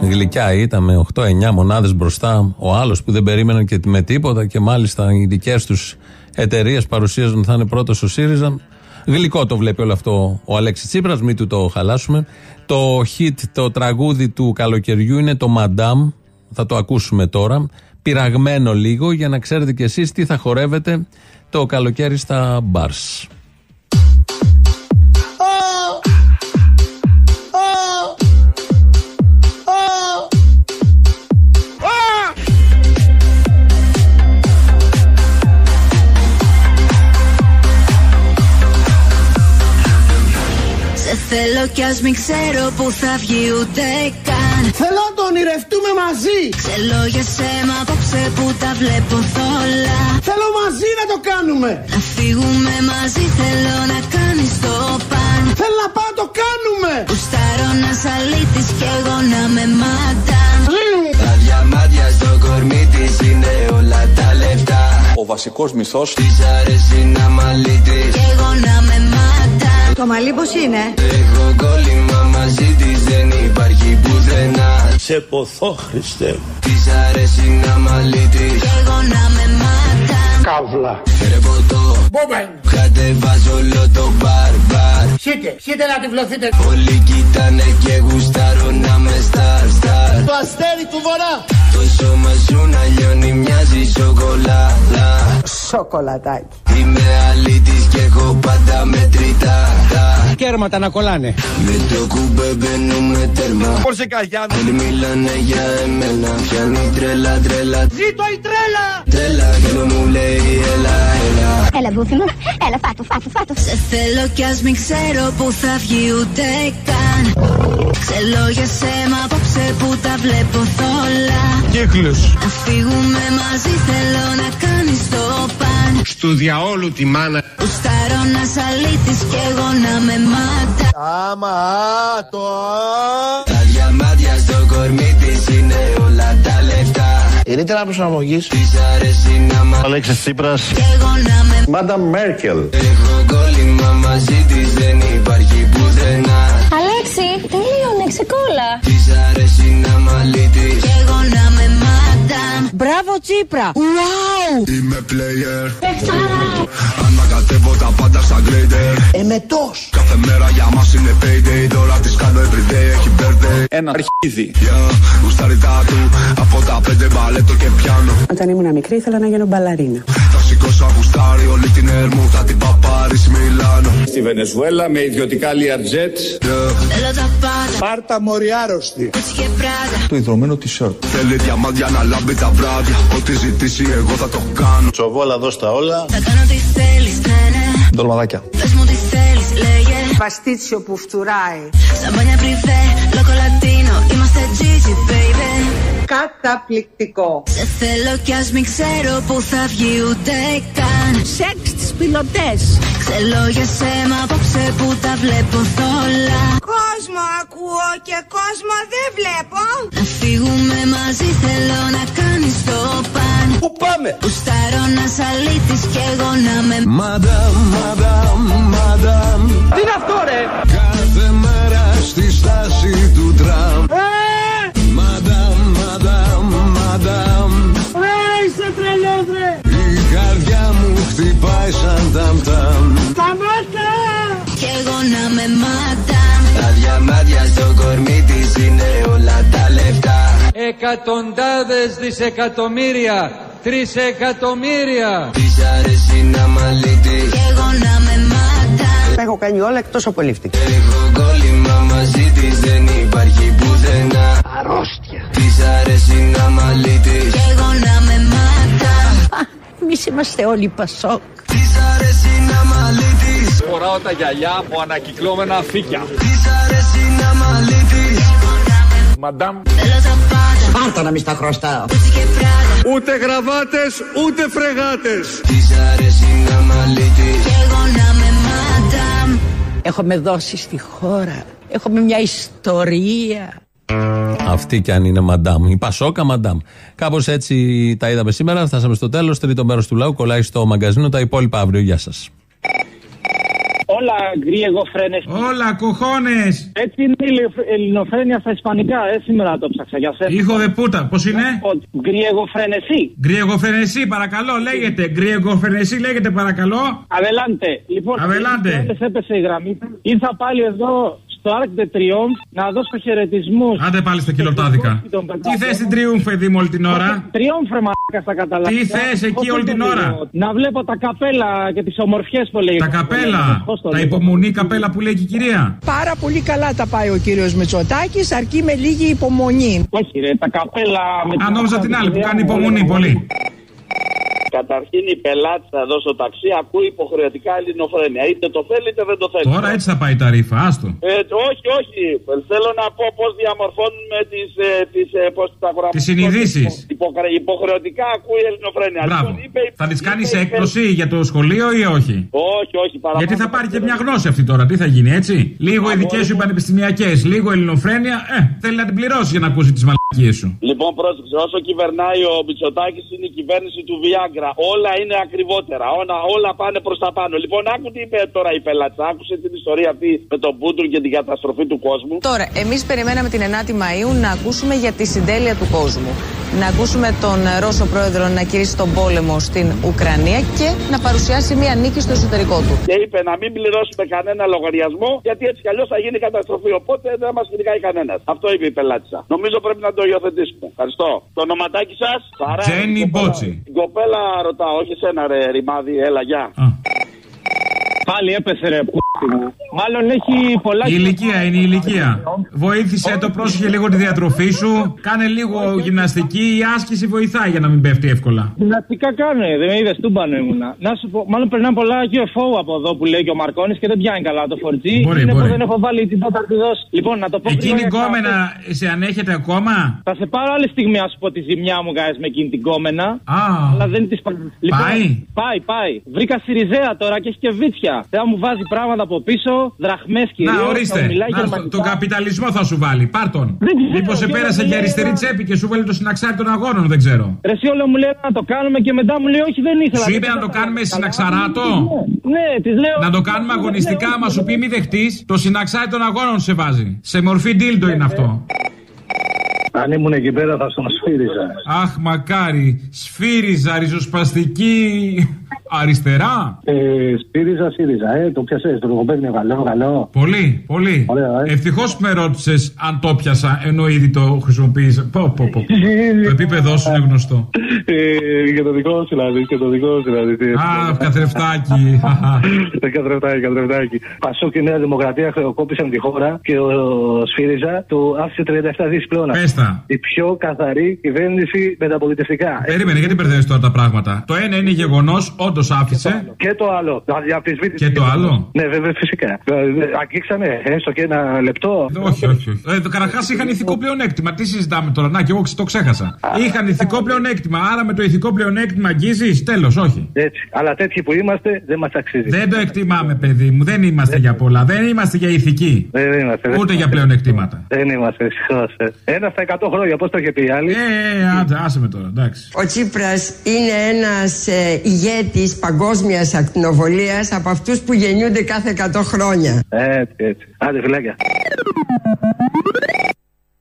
[SPEAKER 3] Γλυκιά ήταν με 8-9 μονάδες μπροστά. Ο άλλος που δεν περίμεναν και με τίποτα και μάλιστα οι δικές τους εταιρείες παρουσίαζαν ότι θα είναι πρώτος ο ΣΥΡΙΖΑ. Γλυκό το βλέπει όλο αυτό ο Αλέξης Τσίπρας, μην του το χαλάσουμε. Το hit, το τραγούδι του καλοκαιριού είναι το Madame. Θα το ακούσουμε τώρα. Πειραγμένο λίγο για να ξέρετε κι εσείς τι θα χορεύετε το καλοκαίρι στα μπαρς.
[SPEAKER 21] Θέλω κι ας μην ξέρω που θα βγει ούτε καν.
[SPEAKER 2] Θέλω να το ονειρευτούμε μαζί.
[SPEAKER 21] Ξέρω για σέμα απόψε που τα βλέπω θόλα.
[SPEAKER 2] Θέλω μαζί να το κάνουμε.
[SPEAKER 21] Να φύγουμε μαζί θέλω να κάνεις το παν.
[SPEAKER 2] Θέλω να πάω να το κάνουμε.
[SPEAKER 21] Γουστάρω να σ' αλήτης κι εγώ να με μαντάμ
[SPEAKER 32] Τα διαμάντια στο κορμί της είναι όλα τα λεφτά
[SPEAKER 12] Ο βασικός μυθός
[SPEAKER 21] αρέσει να μαλίτης. Κι εγώ να με μάτας Το μαλλί πως είναι; Έχω κόλλημα μαζί της δεν υπάρχει πουθενά.
[SPEAKER 33] Σε ποθώ Χριστέ μου.
[SPEAKER 21] Της αρέσει να μαλίτης Κι εγώ να με μάτα.
[SPEAKER 33] Καύλα.
[SPEAKER 21] Ρε ποτό
[SPEAKER 33] Μπόμπεν
[SPEAKER 21] Κατεβάζω όλο το μπαρ μπαρ
[SPEAKER 33] Σίτε, σίτε να τυφλωθείτε.
[SPEAKER 21] Όλοι κοιτάνε και γουστάρω να με στάρ στάρ
[SPEAKER 33] Το αστέρι του βορρά.
[SPEAKER 21] Το σώμα σου να λιώνει μοιάζει σοκολάτα.
[SPEAKER 13] Σοκολατάκι.
[SPEAKER 21] Είμαι αλήτης και έχω πάντα μετρητά
[SPEAKER 33] Κέρματα να κολλάνε.
[SPEAKER 21] Με το κουμπέ μπαίνουμε τέρμα.
[SPEAKER 33] Πώς σε καγιάνε
[SPEAKER 21] Όλοι μιλάνε για εμένα. Πιάνει τρέλα τρέλα.
[SPEAKER 33] Ζήτω η τρέλα!
[SPEAKER 21] Τρέλα και να μου λέει έλα έλα. Έλα μπούφι μου, έλα φάτος φάτος φάτος. Σε θέλω κι ας μην ξέρω που θα βγει ούτε καν. Ξελώ για σέμα απόψε που τα βλέπω θόλα.
[SPEAKER 33] Κύκλους.
[SPEAKER 21] Να φύγουμε μαζί θέλω να κάνεις το παν
[SPEAKER 33] Στου διαόλου τη μάνα.
[SPEAKER 21] Ουστάρω να σ' αλήτης κι εγώ να με μάτα.
[SPEAKER 33] Άμα το
[SPEAKER 21] Τα διαμάτια στο κορμί της Κι εγώ να με
[SPEAKER 33] Μάντα Μέρκελ
[SPEAKER 21] Έχω κόλλημα μαζί της δεν υπάρχει πουθενά Αλέξη, τελείωνε ξεκόλα Της αρέσει να μ' αλήτης Κι εγώ να με μάτα
[SPEAKER 13] Μπράβο Τσίπρα. Wow.
[SPEAKER 21] Είμαι player. Ανακατεύω τα πάντα σαν grader.
[SPEAKER 33] Εμετός
[SPEAKER 21] Κάθε μέρα για μας είναι payday. Τώρα τις κάνω everyday, έχει birthday.
[SPEAKER 12] Ένα αρχίδι.
[SPEAKER 21] Yeah, γουσταριτά του Από τα πέντε μπαλέτο και πιάνω.
[SPEAKER 13] Όταν ήμουν μικρή ήθελα να γίνω μπαλαρίνα.
[SPEAKER 21] Θα σηκώσω γουστάρι όλη την έρμου Θα την παπάρεις Μιλάνο.
[SPEAKER 12] Στη Βενεζουέλα με ιδιωτικά Learjet
[SPEAKER 21] Θέλω τα πάντα
[SPEAKER 33] Πάρτα μοριάρωστη.
[SPEAKER 21] Gucci και Prada
[SPEAKER 31] Το ιδρωμένο t-shirt.
[SPEAKER 21] Θέλει διαμάντια να λάμπει τα βράδια. Ό,τι ζητήσει εγώ θα το κάνω.
[SPEAKER 33] Τσοβόλα δώσ' τα όλα.
[SPEAKER 21] Θα κάνω τι θέλεις, ναι, ναι.
[SPEAKER 31] Ντολμαδάκια.
[SPEAKER 21] Πες μου τι θέλεις, λέγε.
[SPEAKER 13] Παστίτσιο που φτουράει.
[SPEAKER 21] Σαμπάνια πριβέ, λόκο λατίνο Είμαστε Gigi, baby
[SPEAKER 13] Καταπληκτικό.
[SPEAKER 21] Σε θέλω κι ας μην ξέρω που θα βγει ούτε καν
[SPEAKER 13] Σεξ στις πιλωτές.
[SPEAKER 21] Ξελώ για σέμα απόψε που τα βλέπω θόλα
[SPEAKER 13] Κόσμο ακούω και κόσμο δεν βλέπω.
[SPEAKER 21] Να φύγουμε μαζί θέλω να κάνεις το παν
[SPEAKER 33] Πού πάμε;
[SPEAKER 21] Ουστάρω να σ' αλήτης κι εγώ να με
[SPEAKER 33] Μαντάμ, μαντάμ, μαντάμ Τι είναι αυτό ρε;
[SPEAKER 21] Κάθε μέρα στη στάση του τραμ Μαντάμ, μαντάμ, μαντάμ
[SPEAKER 33] Ρε είσαι τρελός ρε.
[SPEAKER 21] Η καρδιά μου χτυπάει σαν ταμ ταμ
[SPEAKER 33] Σταμάτα.
[SPEAKER 21] Κι εγώ να με μάταμ Τα διαμάτια στο κορμί της είναι όλα τα λεφτά.
[SPEAKER 23] Εκατοντάδες δισεκατομμύρια, τρισεκατομμύρια.
[SPEAKER 21] Της αρέσει να μ' αλήτης Κι εγώ να με μάταμ
[SPEAKER 13] Τα έχω κάνει όλα εκτός από lifting.
[SPEAKER 21] Έχω κόλλημα μαζί της δεν υπάρχει πουθενά
[SPEAKER 33] Αρρώστια
[SPEAKER 21] Της αρέσει να μ' αλήτης Κι εγώ να με μάταμ
[SPEAKER 13] Εμείς είμαστε όλοι πασόκ.
[SPEAKER 21] Της αρέσει να μ' αλήτης
[SPEAKER 12] Φοράω τα γυαλιά μου ανακυκλώμενα φύκια
[SPEAKER 21] Της αρέσει να μ' αλήτης
[SPEAKER 12] Μαντάμ
[SPEAKER 21] Θέλω τα πάντα
[SPEAKER 13] Πάρτα να μη στα χρωστάω.
[SPEAKER 21] Gucci και Prada
[SPEAKER 23] Ούτε γραβάτες, ούτε φρεγάτες.
[SPEAKER 21] Της αρέσει να μ'
[SPEAKER 13] Έχουμε δώσει στη χώρα. Έχουμε μια ιστορία.
[SPEAKER 3] Αυτή κι αν είναι μαντάμ. Η Πασόκα μαντάμ. Κάπως έτσι τα είδαμε σήμερα. Φτάσαμε στο τέλος. Τρίτο μέρος του λαού. Κολλάει στο μαγκαζίνο. Τα υπόλοιπα αύριο. Γεια σας.
[SPEAKER 34] Όλα γκριεγοφρένε.
[SPEAKER 15] Όλα, κοχώνες!
[SPEAKER 34] Έτσι είναι η ελληνοφ- ελληνοφρένεια στα ισπανικά, ε, σήμερα το ψάξα για σένα.
[SPEAKER 15] Ήχο δε πούτα, πώς είναι;
[SPEAKER 34] Γκριεγοφρένεση.
[SPEAKER 15] Γκριεγοφρενεσί, παρακαλώ, λέγεται. Γκριεγοφρενεσί, λέγεται, παρακαλώ.
[SPEAKER 34] Αβελάντε. Λοιπόν,
[SPEAKER 15] Αβελάντε.
[SPEAKER 34] μόλις έπεσε η γραμμή. Ήρθα πάλι εδώ στο Arc de Triomphe να δώσω χαιρετισμούς.
[SPEAKER 15] Άντε πάλι στα κιλοτάδικα. Τι θες στην Τριούμφ, παιδί μου, όλη την ώρα;
[SPEAKER 34] Τριόμφ, ρε μαλάκα στα καταλάβει.
[SPEAKER 15] Τι θες εκεί όλη την ώρα;
[SPEAKER 34] Να βλέπω τα καπέλα και τις ομορφιές που λέει.
[SPEAKER 15] Τα καπέλα. Τα υπομονή καπέλα που λέει και η κυρία.
[SPEAKER 13] Πάρα πολύ καλά τα πάει ο κύριος Μητσοτάκης, αρκεί με λίγη υπομονή.
[SPEAKER 34] Όχι ρε, τα καπέλα με
[SPEAKER 15] Αν νόμιζα την άλλη που κάνει υπομονή πολύ.
[SPEAKER 35] Καταρχήν η πελάτη εδώ στο ταξί ακούει υποχρεωτικά ελληνοφρένεια. Είτε το θέλει είτε δεν το θέλει.
[SPEAKER 15] Τώρα έτσι θα πάει η ταρήφα, άστο.
[SPEAKER 35] Ε, όχι, όχι. Θέλω να πω πώς διαμορφώνουμε τις ε, τις, ε, πώς τα γραμμάτια.
[SPEAKER 15] Τις συνειδήσεις.
[SPEAKER 35] Υποκρα- Υποχρεωτικά ακούει ελληνοφρένεια.
[SPEAKER 15] Μπράβο.
[SPEAKER 35] Λοιπόν, είπε-
[SPEAKER 15] Θα τη
[SPEAKER 35] είπε
[SPEAKER 15] κάνεις
[SPEAKER 35] η
[SPEAKER 15] έκπτωση για το σχολείο ή όχι;
[SPEAKER 35] Όχι, όχι, παραπάνω.
[SPEAKER 15] Γιατί θα πάρει και μια γνώση αυτή τώρα. Τι θα γίνει, έτσι; Λίγο οι δικέ σου πανεπιστημιακές, λίγο ελληνοφρένεια. Ε, θέλει να την πληρώσει για να ακούσει τις μαλακίε. Μαλακίες σου.
[SPEAKER 35] Λοιπόν, πρόσεξε, όσο κυβερνάει ο Μητσοτάκης είναι η κυβέρνηση του Βιάγκρα. Όλα είναι ακριβότερα. Όλα, όλα πάνε προς τα πάνω. Λοιπόν, άκου τι είπε τώρα η πελάτσα. Άκουσε την ιστορία αυτή με τον Πούντουρ και την καταστροφή του κόσμου.
[SPEAKER 36] Τώρα, εμείς περιμέναμε την 9η Μαου να ακούσουμε για τη συντέλεια του κόσμου. Να ακούσουμε τον Ρώσο πρόεδρο να κηρύσει τον πόλεμο στην Ουκρανία και να παρουσιάσει μια νίκη στο εσωτερικό του.
[SPEAKER 35] Και είπε να μην πληρώσουμε κανένα λογαριασμό, γιατί έτσι κι αλλιώς θα γίνει καταστροφή. Οπότε δεν μας κυνηγάει κανένας. Αυτό είπε η πελάτησα. Νομίζω πρέπει να το υιοθετήσουμε. Ευχαριστώ. Το ονοματάκι σας,
[SPEAKER 15] Τζένι Μπότσι.
[SPEAKER 35] Την κοπέλα ρωτάω, όχι σένα ρε ρημάδι, έλα γεια.
[SPEAKER 34] Πάλι έπεσε ρε που μου. Μάλλον έχει πολλά.
[SPEAKER 15] Η ηλικία είναι η ηλικία. Βοήθησε το, πρόσεχε λίγο τη διατροφή σου. Κάνε λίγο γυμναστική. Η άσκηση βοηθάει για να μην πέφτει εύκολα.
[SPEAKER 34] Γυμναστικά κάνω, ε, δεν με είδες τούμπανο ήμουνα. Να σου πω, μάλλον περνάνε πολλά UFO από εδώ που λέει και ο Μαρκόνη και δεν πιάνει καλά το 4G.
[SPEAKER 15] Μπορεί,
[SPEAKER 34] είναι
[SPEAKER 15] μπορεί.
[SPEAKER 34] που δεν έχω βάλει την τέταρτη δόση. Λοιπόν, να το πω
[SPEAKER 15] Εκείνη η
[SPEAKER 34] γρήγορα,
[SPEAKER 15] κόμενα σε ανέχεται ακόμα;
[SPEAKER 34] Θα σε πάρω άλλη στιγμή να σου πω τη ζημιά μου, guys, με εκείνη την κόμενα.
[SPEAKER 15] Α.
[SPEAKER 34] Αλλά δεν της λοιπόν,
[SPEAKER 15] Πάει;
[SPEAKER 34] Πάει, πάει. Βρήκα Σιριζέα τώρα και έχει και βίτσια. Θέλω να μου βάζει πράγματα από πίσω, δραχμές κυρίως.
[SPEAKER 15] Να, ορίστε. Να, τον καπιταλισμό θα σου βάλει. Πάρ τον. Μήπως σε πέρασε για αριστερή τσέπη και σου βάλει το συναξάρι των αγώνων, δεν ξέρω.
[SPEAKER 34] Ρε εσύ όλο μου λέει να το κάνουμε και μετά μου λέει όχι δεν ήθελα.
[SPEAKER 15] Σου είπε να το κάνουμε συναξαράτο;
[SPEAKER 34] Ναι, της λέω.
[SPEAKER 15] Να το κάνουμε αγωνιστικά, άμα σου πει μη δεχτείς, το συναξάρι των αγώνων σε βάζει. Σε μορφή ντίλντο είναι αυτό.
[SPEAKER 37] Αν ήμουν εκεί πέρα θα στον σφύριζα.
[SPEAKER 15] Αχ, μακάρι. Σφύριζα, ριζοσπαστική. Αριστερά.
[SPEAKER 37] Ε, Σπύριζα, ΣΥΡΙΖΑ. Ε, το πιασέ. Το λογοπαίγνιο καλό, καλό.
[SPEAKER 15] Πολύ, πολύ.
[SPEAKER 37] Ωραία, ε.
[SPEAKER 15] Ευτυχώς που με ρώτησες αν το πιάσα, ενώ ήδη το χρησιμοποίησα. Πω, πω, πω. το επίπεδό σου είναι γνωστό.
[SPEAKER 37] Ε, και το δικό σου δηλαδή, και το δικό σου δηλαδή. τι-
[SPEAKER 15] Α, καθρεφτάκι.
[SPEAKER 37] Ε, Καθρεφτάκι, καθρεφτάκι. Πασό και η Νέα Δημοκρατία χρεοκόπησαν τη χώρα και ο Σφύριζα του άφησε 37 δις πλώνα.
[SPEAKER 15] Πες τα.
[SPEAKER 37] Η πιο καθαρή κυβέρνηση μεταπολιτευτικά.
[SPEAKER 15] Περίμενε, γιατί μπερδεύεις τώρα τα πράγματα; Το ένα είναι γεγονός, όντως άφησε.
[SPEAKER 37] Και το άλλο. Να διαφυσβήτησε.
[SPEAKER 15] Και το άλλο;
[SPEAKER 37] Ναι, βέβαια, φυσικά. Ε, Αγγίξανε έστω και ένα λεπτό.
[SPEAKER 15] Όχι, όχι, όχι. Ε, Καταρχάς είχαν ηθικό πλεονέκτημα. Τι συζητάμε τώρα; Να, και εγώ το ξέχασα. Είχαν ηθικό πλεονέκτημα. Άρα με το ηθικό πλεονέκτημα αγγίζεις. Τέλος, όχι.
[SPEAKER 37] Έτσι. Αλλά τέτοιοι που είμαστε δεν μας αξίζει.
[SPEAKER 15] Δεν το εκτιμάμε, παιδί μου. Δεν είμαστε για πολλά. Δεν είμαστε για ηθική.
[SPEAKER 37] Δεν είμαστε.
[SPEAKER 15] Ούτε για πλεονεκτήματα.
[SPEAKER 37] Δεν είμαστε, δυστυχώ. Ένα στα 100 χρόνια, πώς το είχε πει η άλλη;
[SPEAKER 15] Ε, ε, άντε, άσε με τώρα, εντάξει.
[SPEAKER 38] Ο Τσίπρας είναι ένας ε, ηγέτης παγκόσμιας ακτινοβολίας από αυτούς που γεννιούνται κάθε 100 χρόνια.
[SPEAKER 37] Έτσι, έτσι. Άντε, φυλάκια.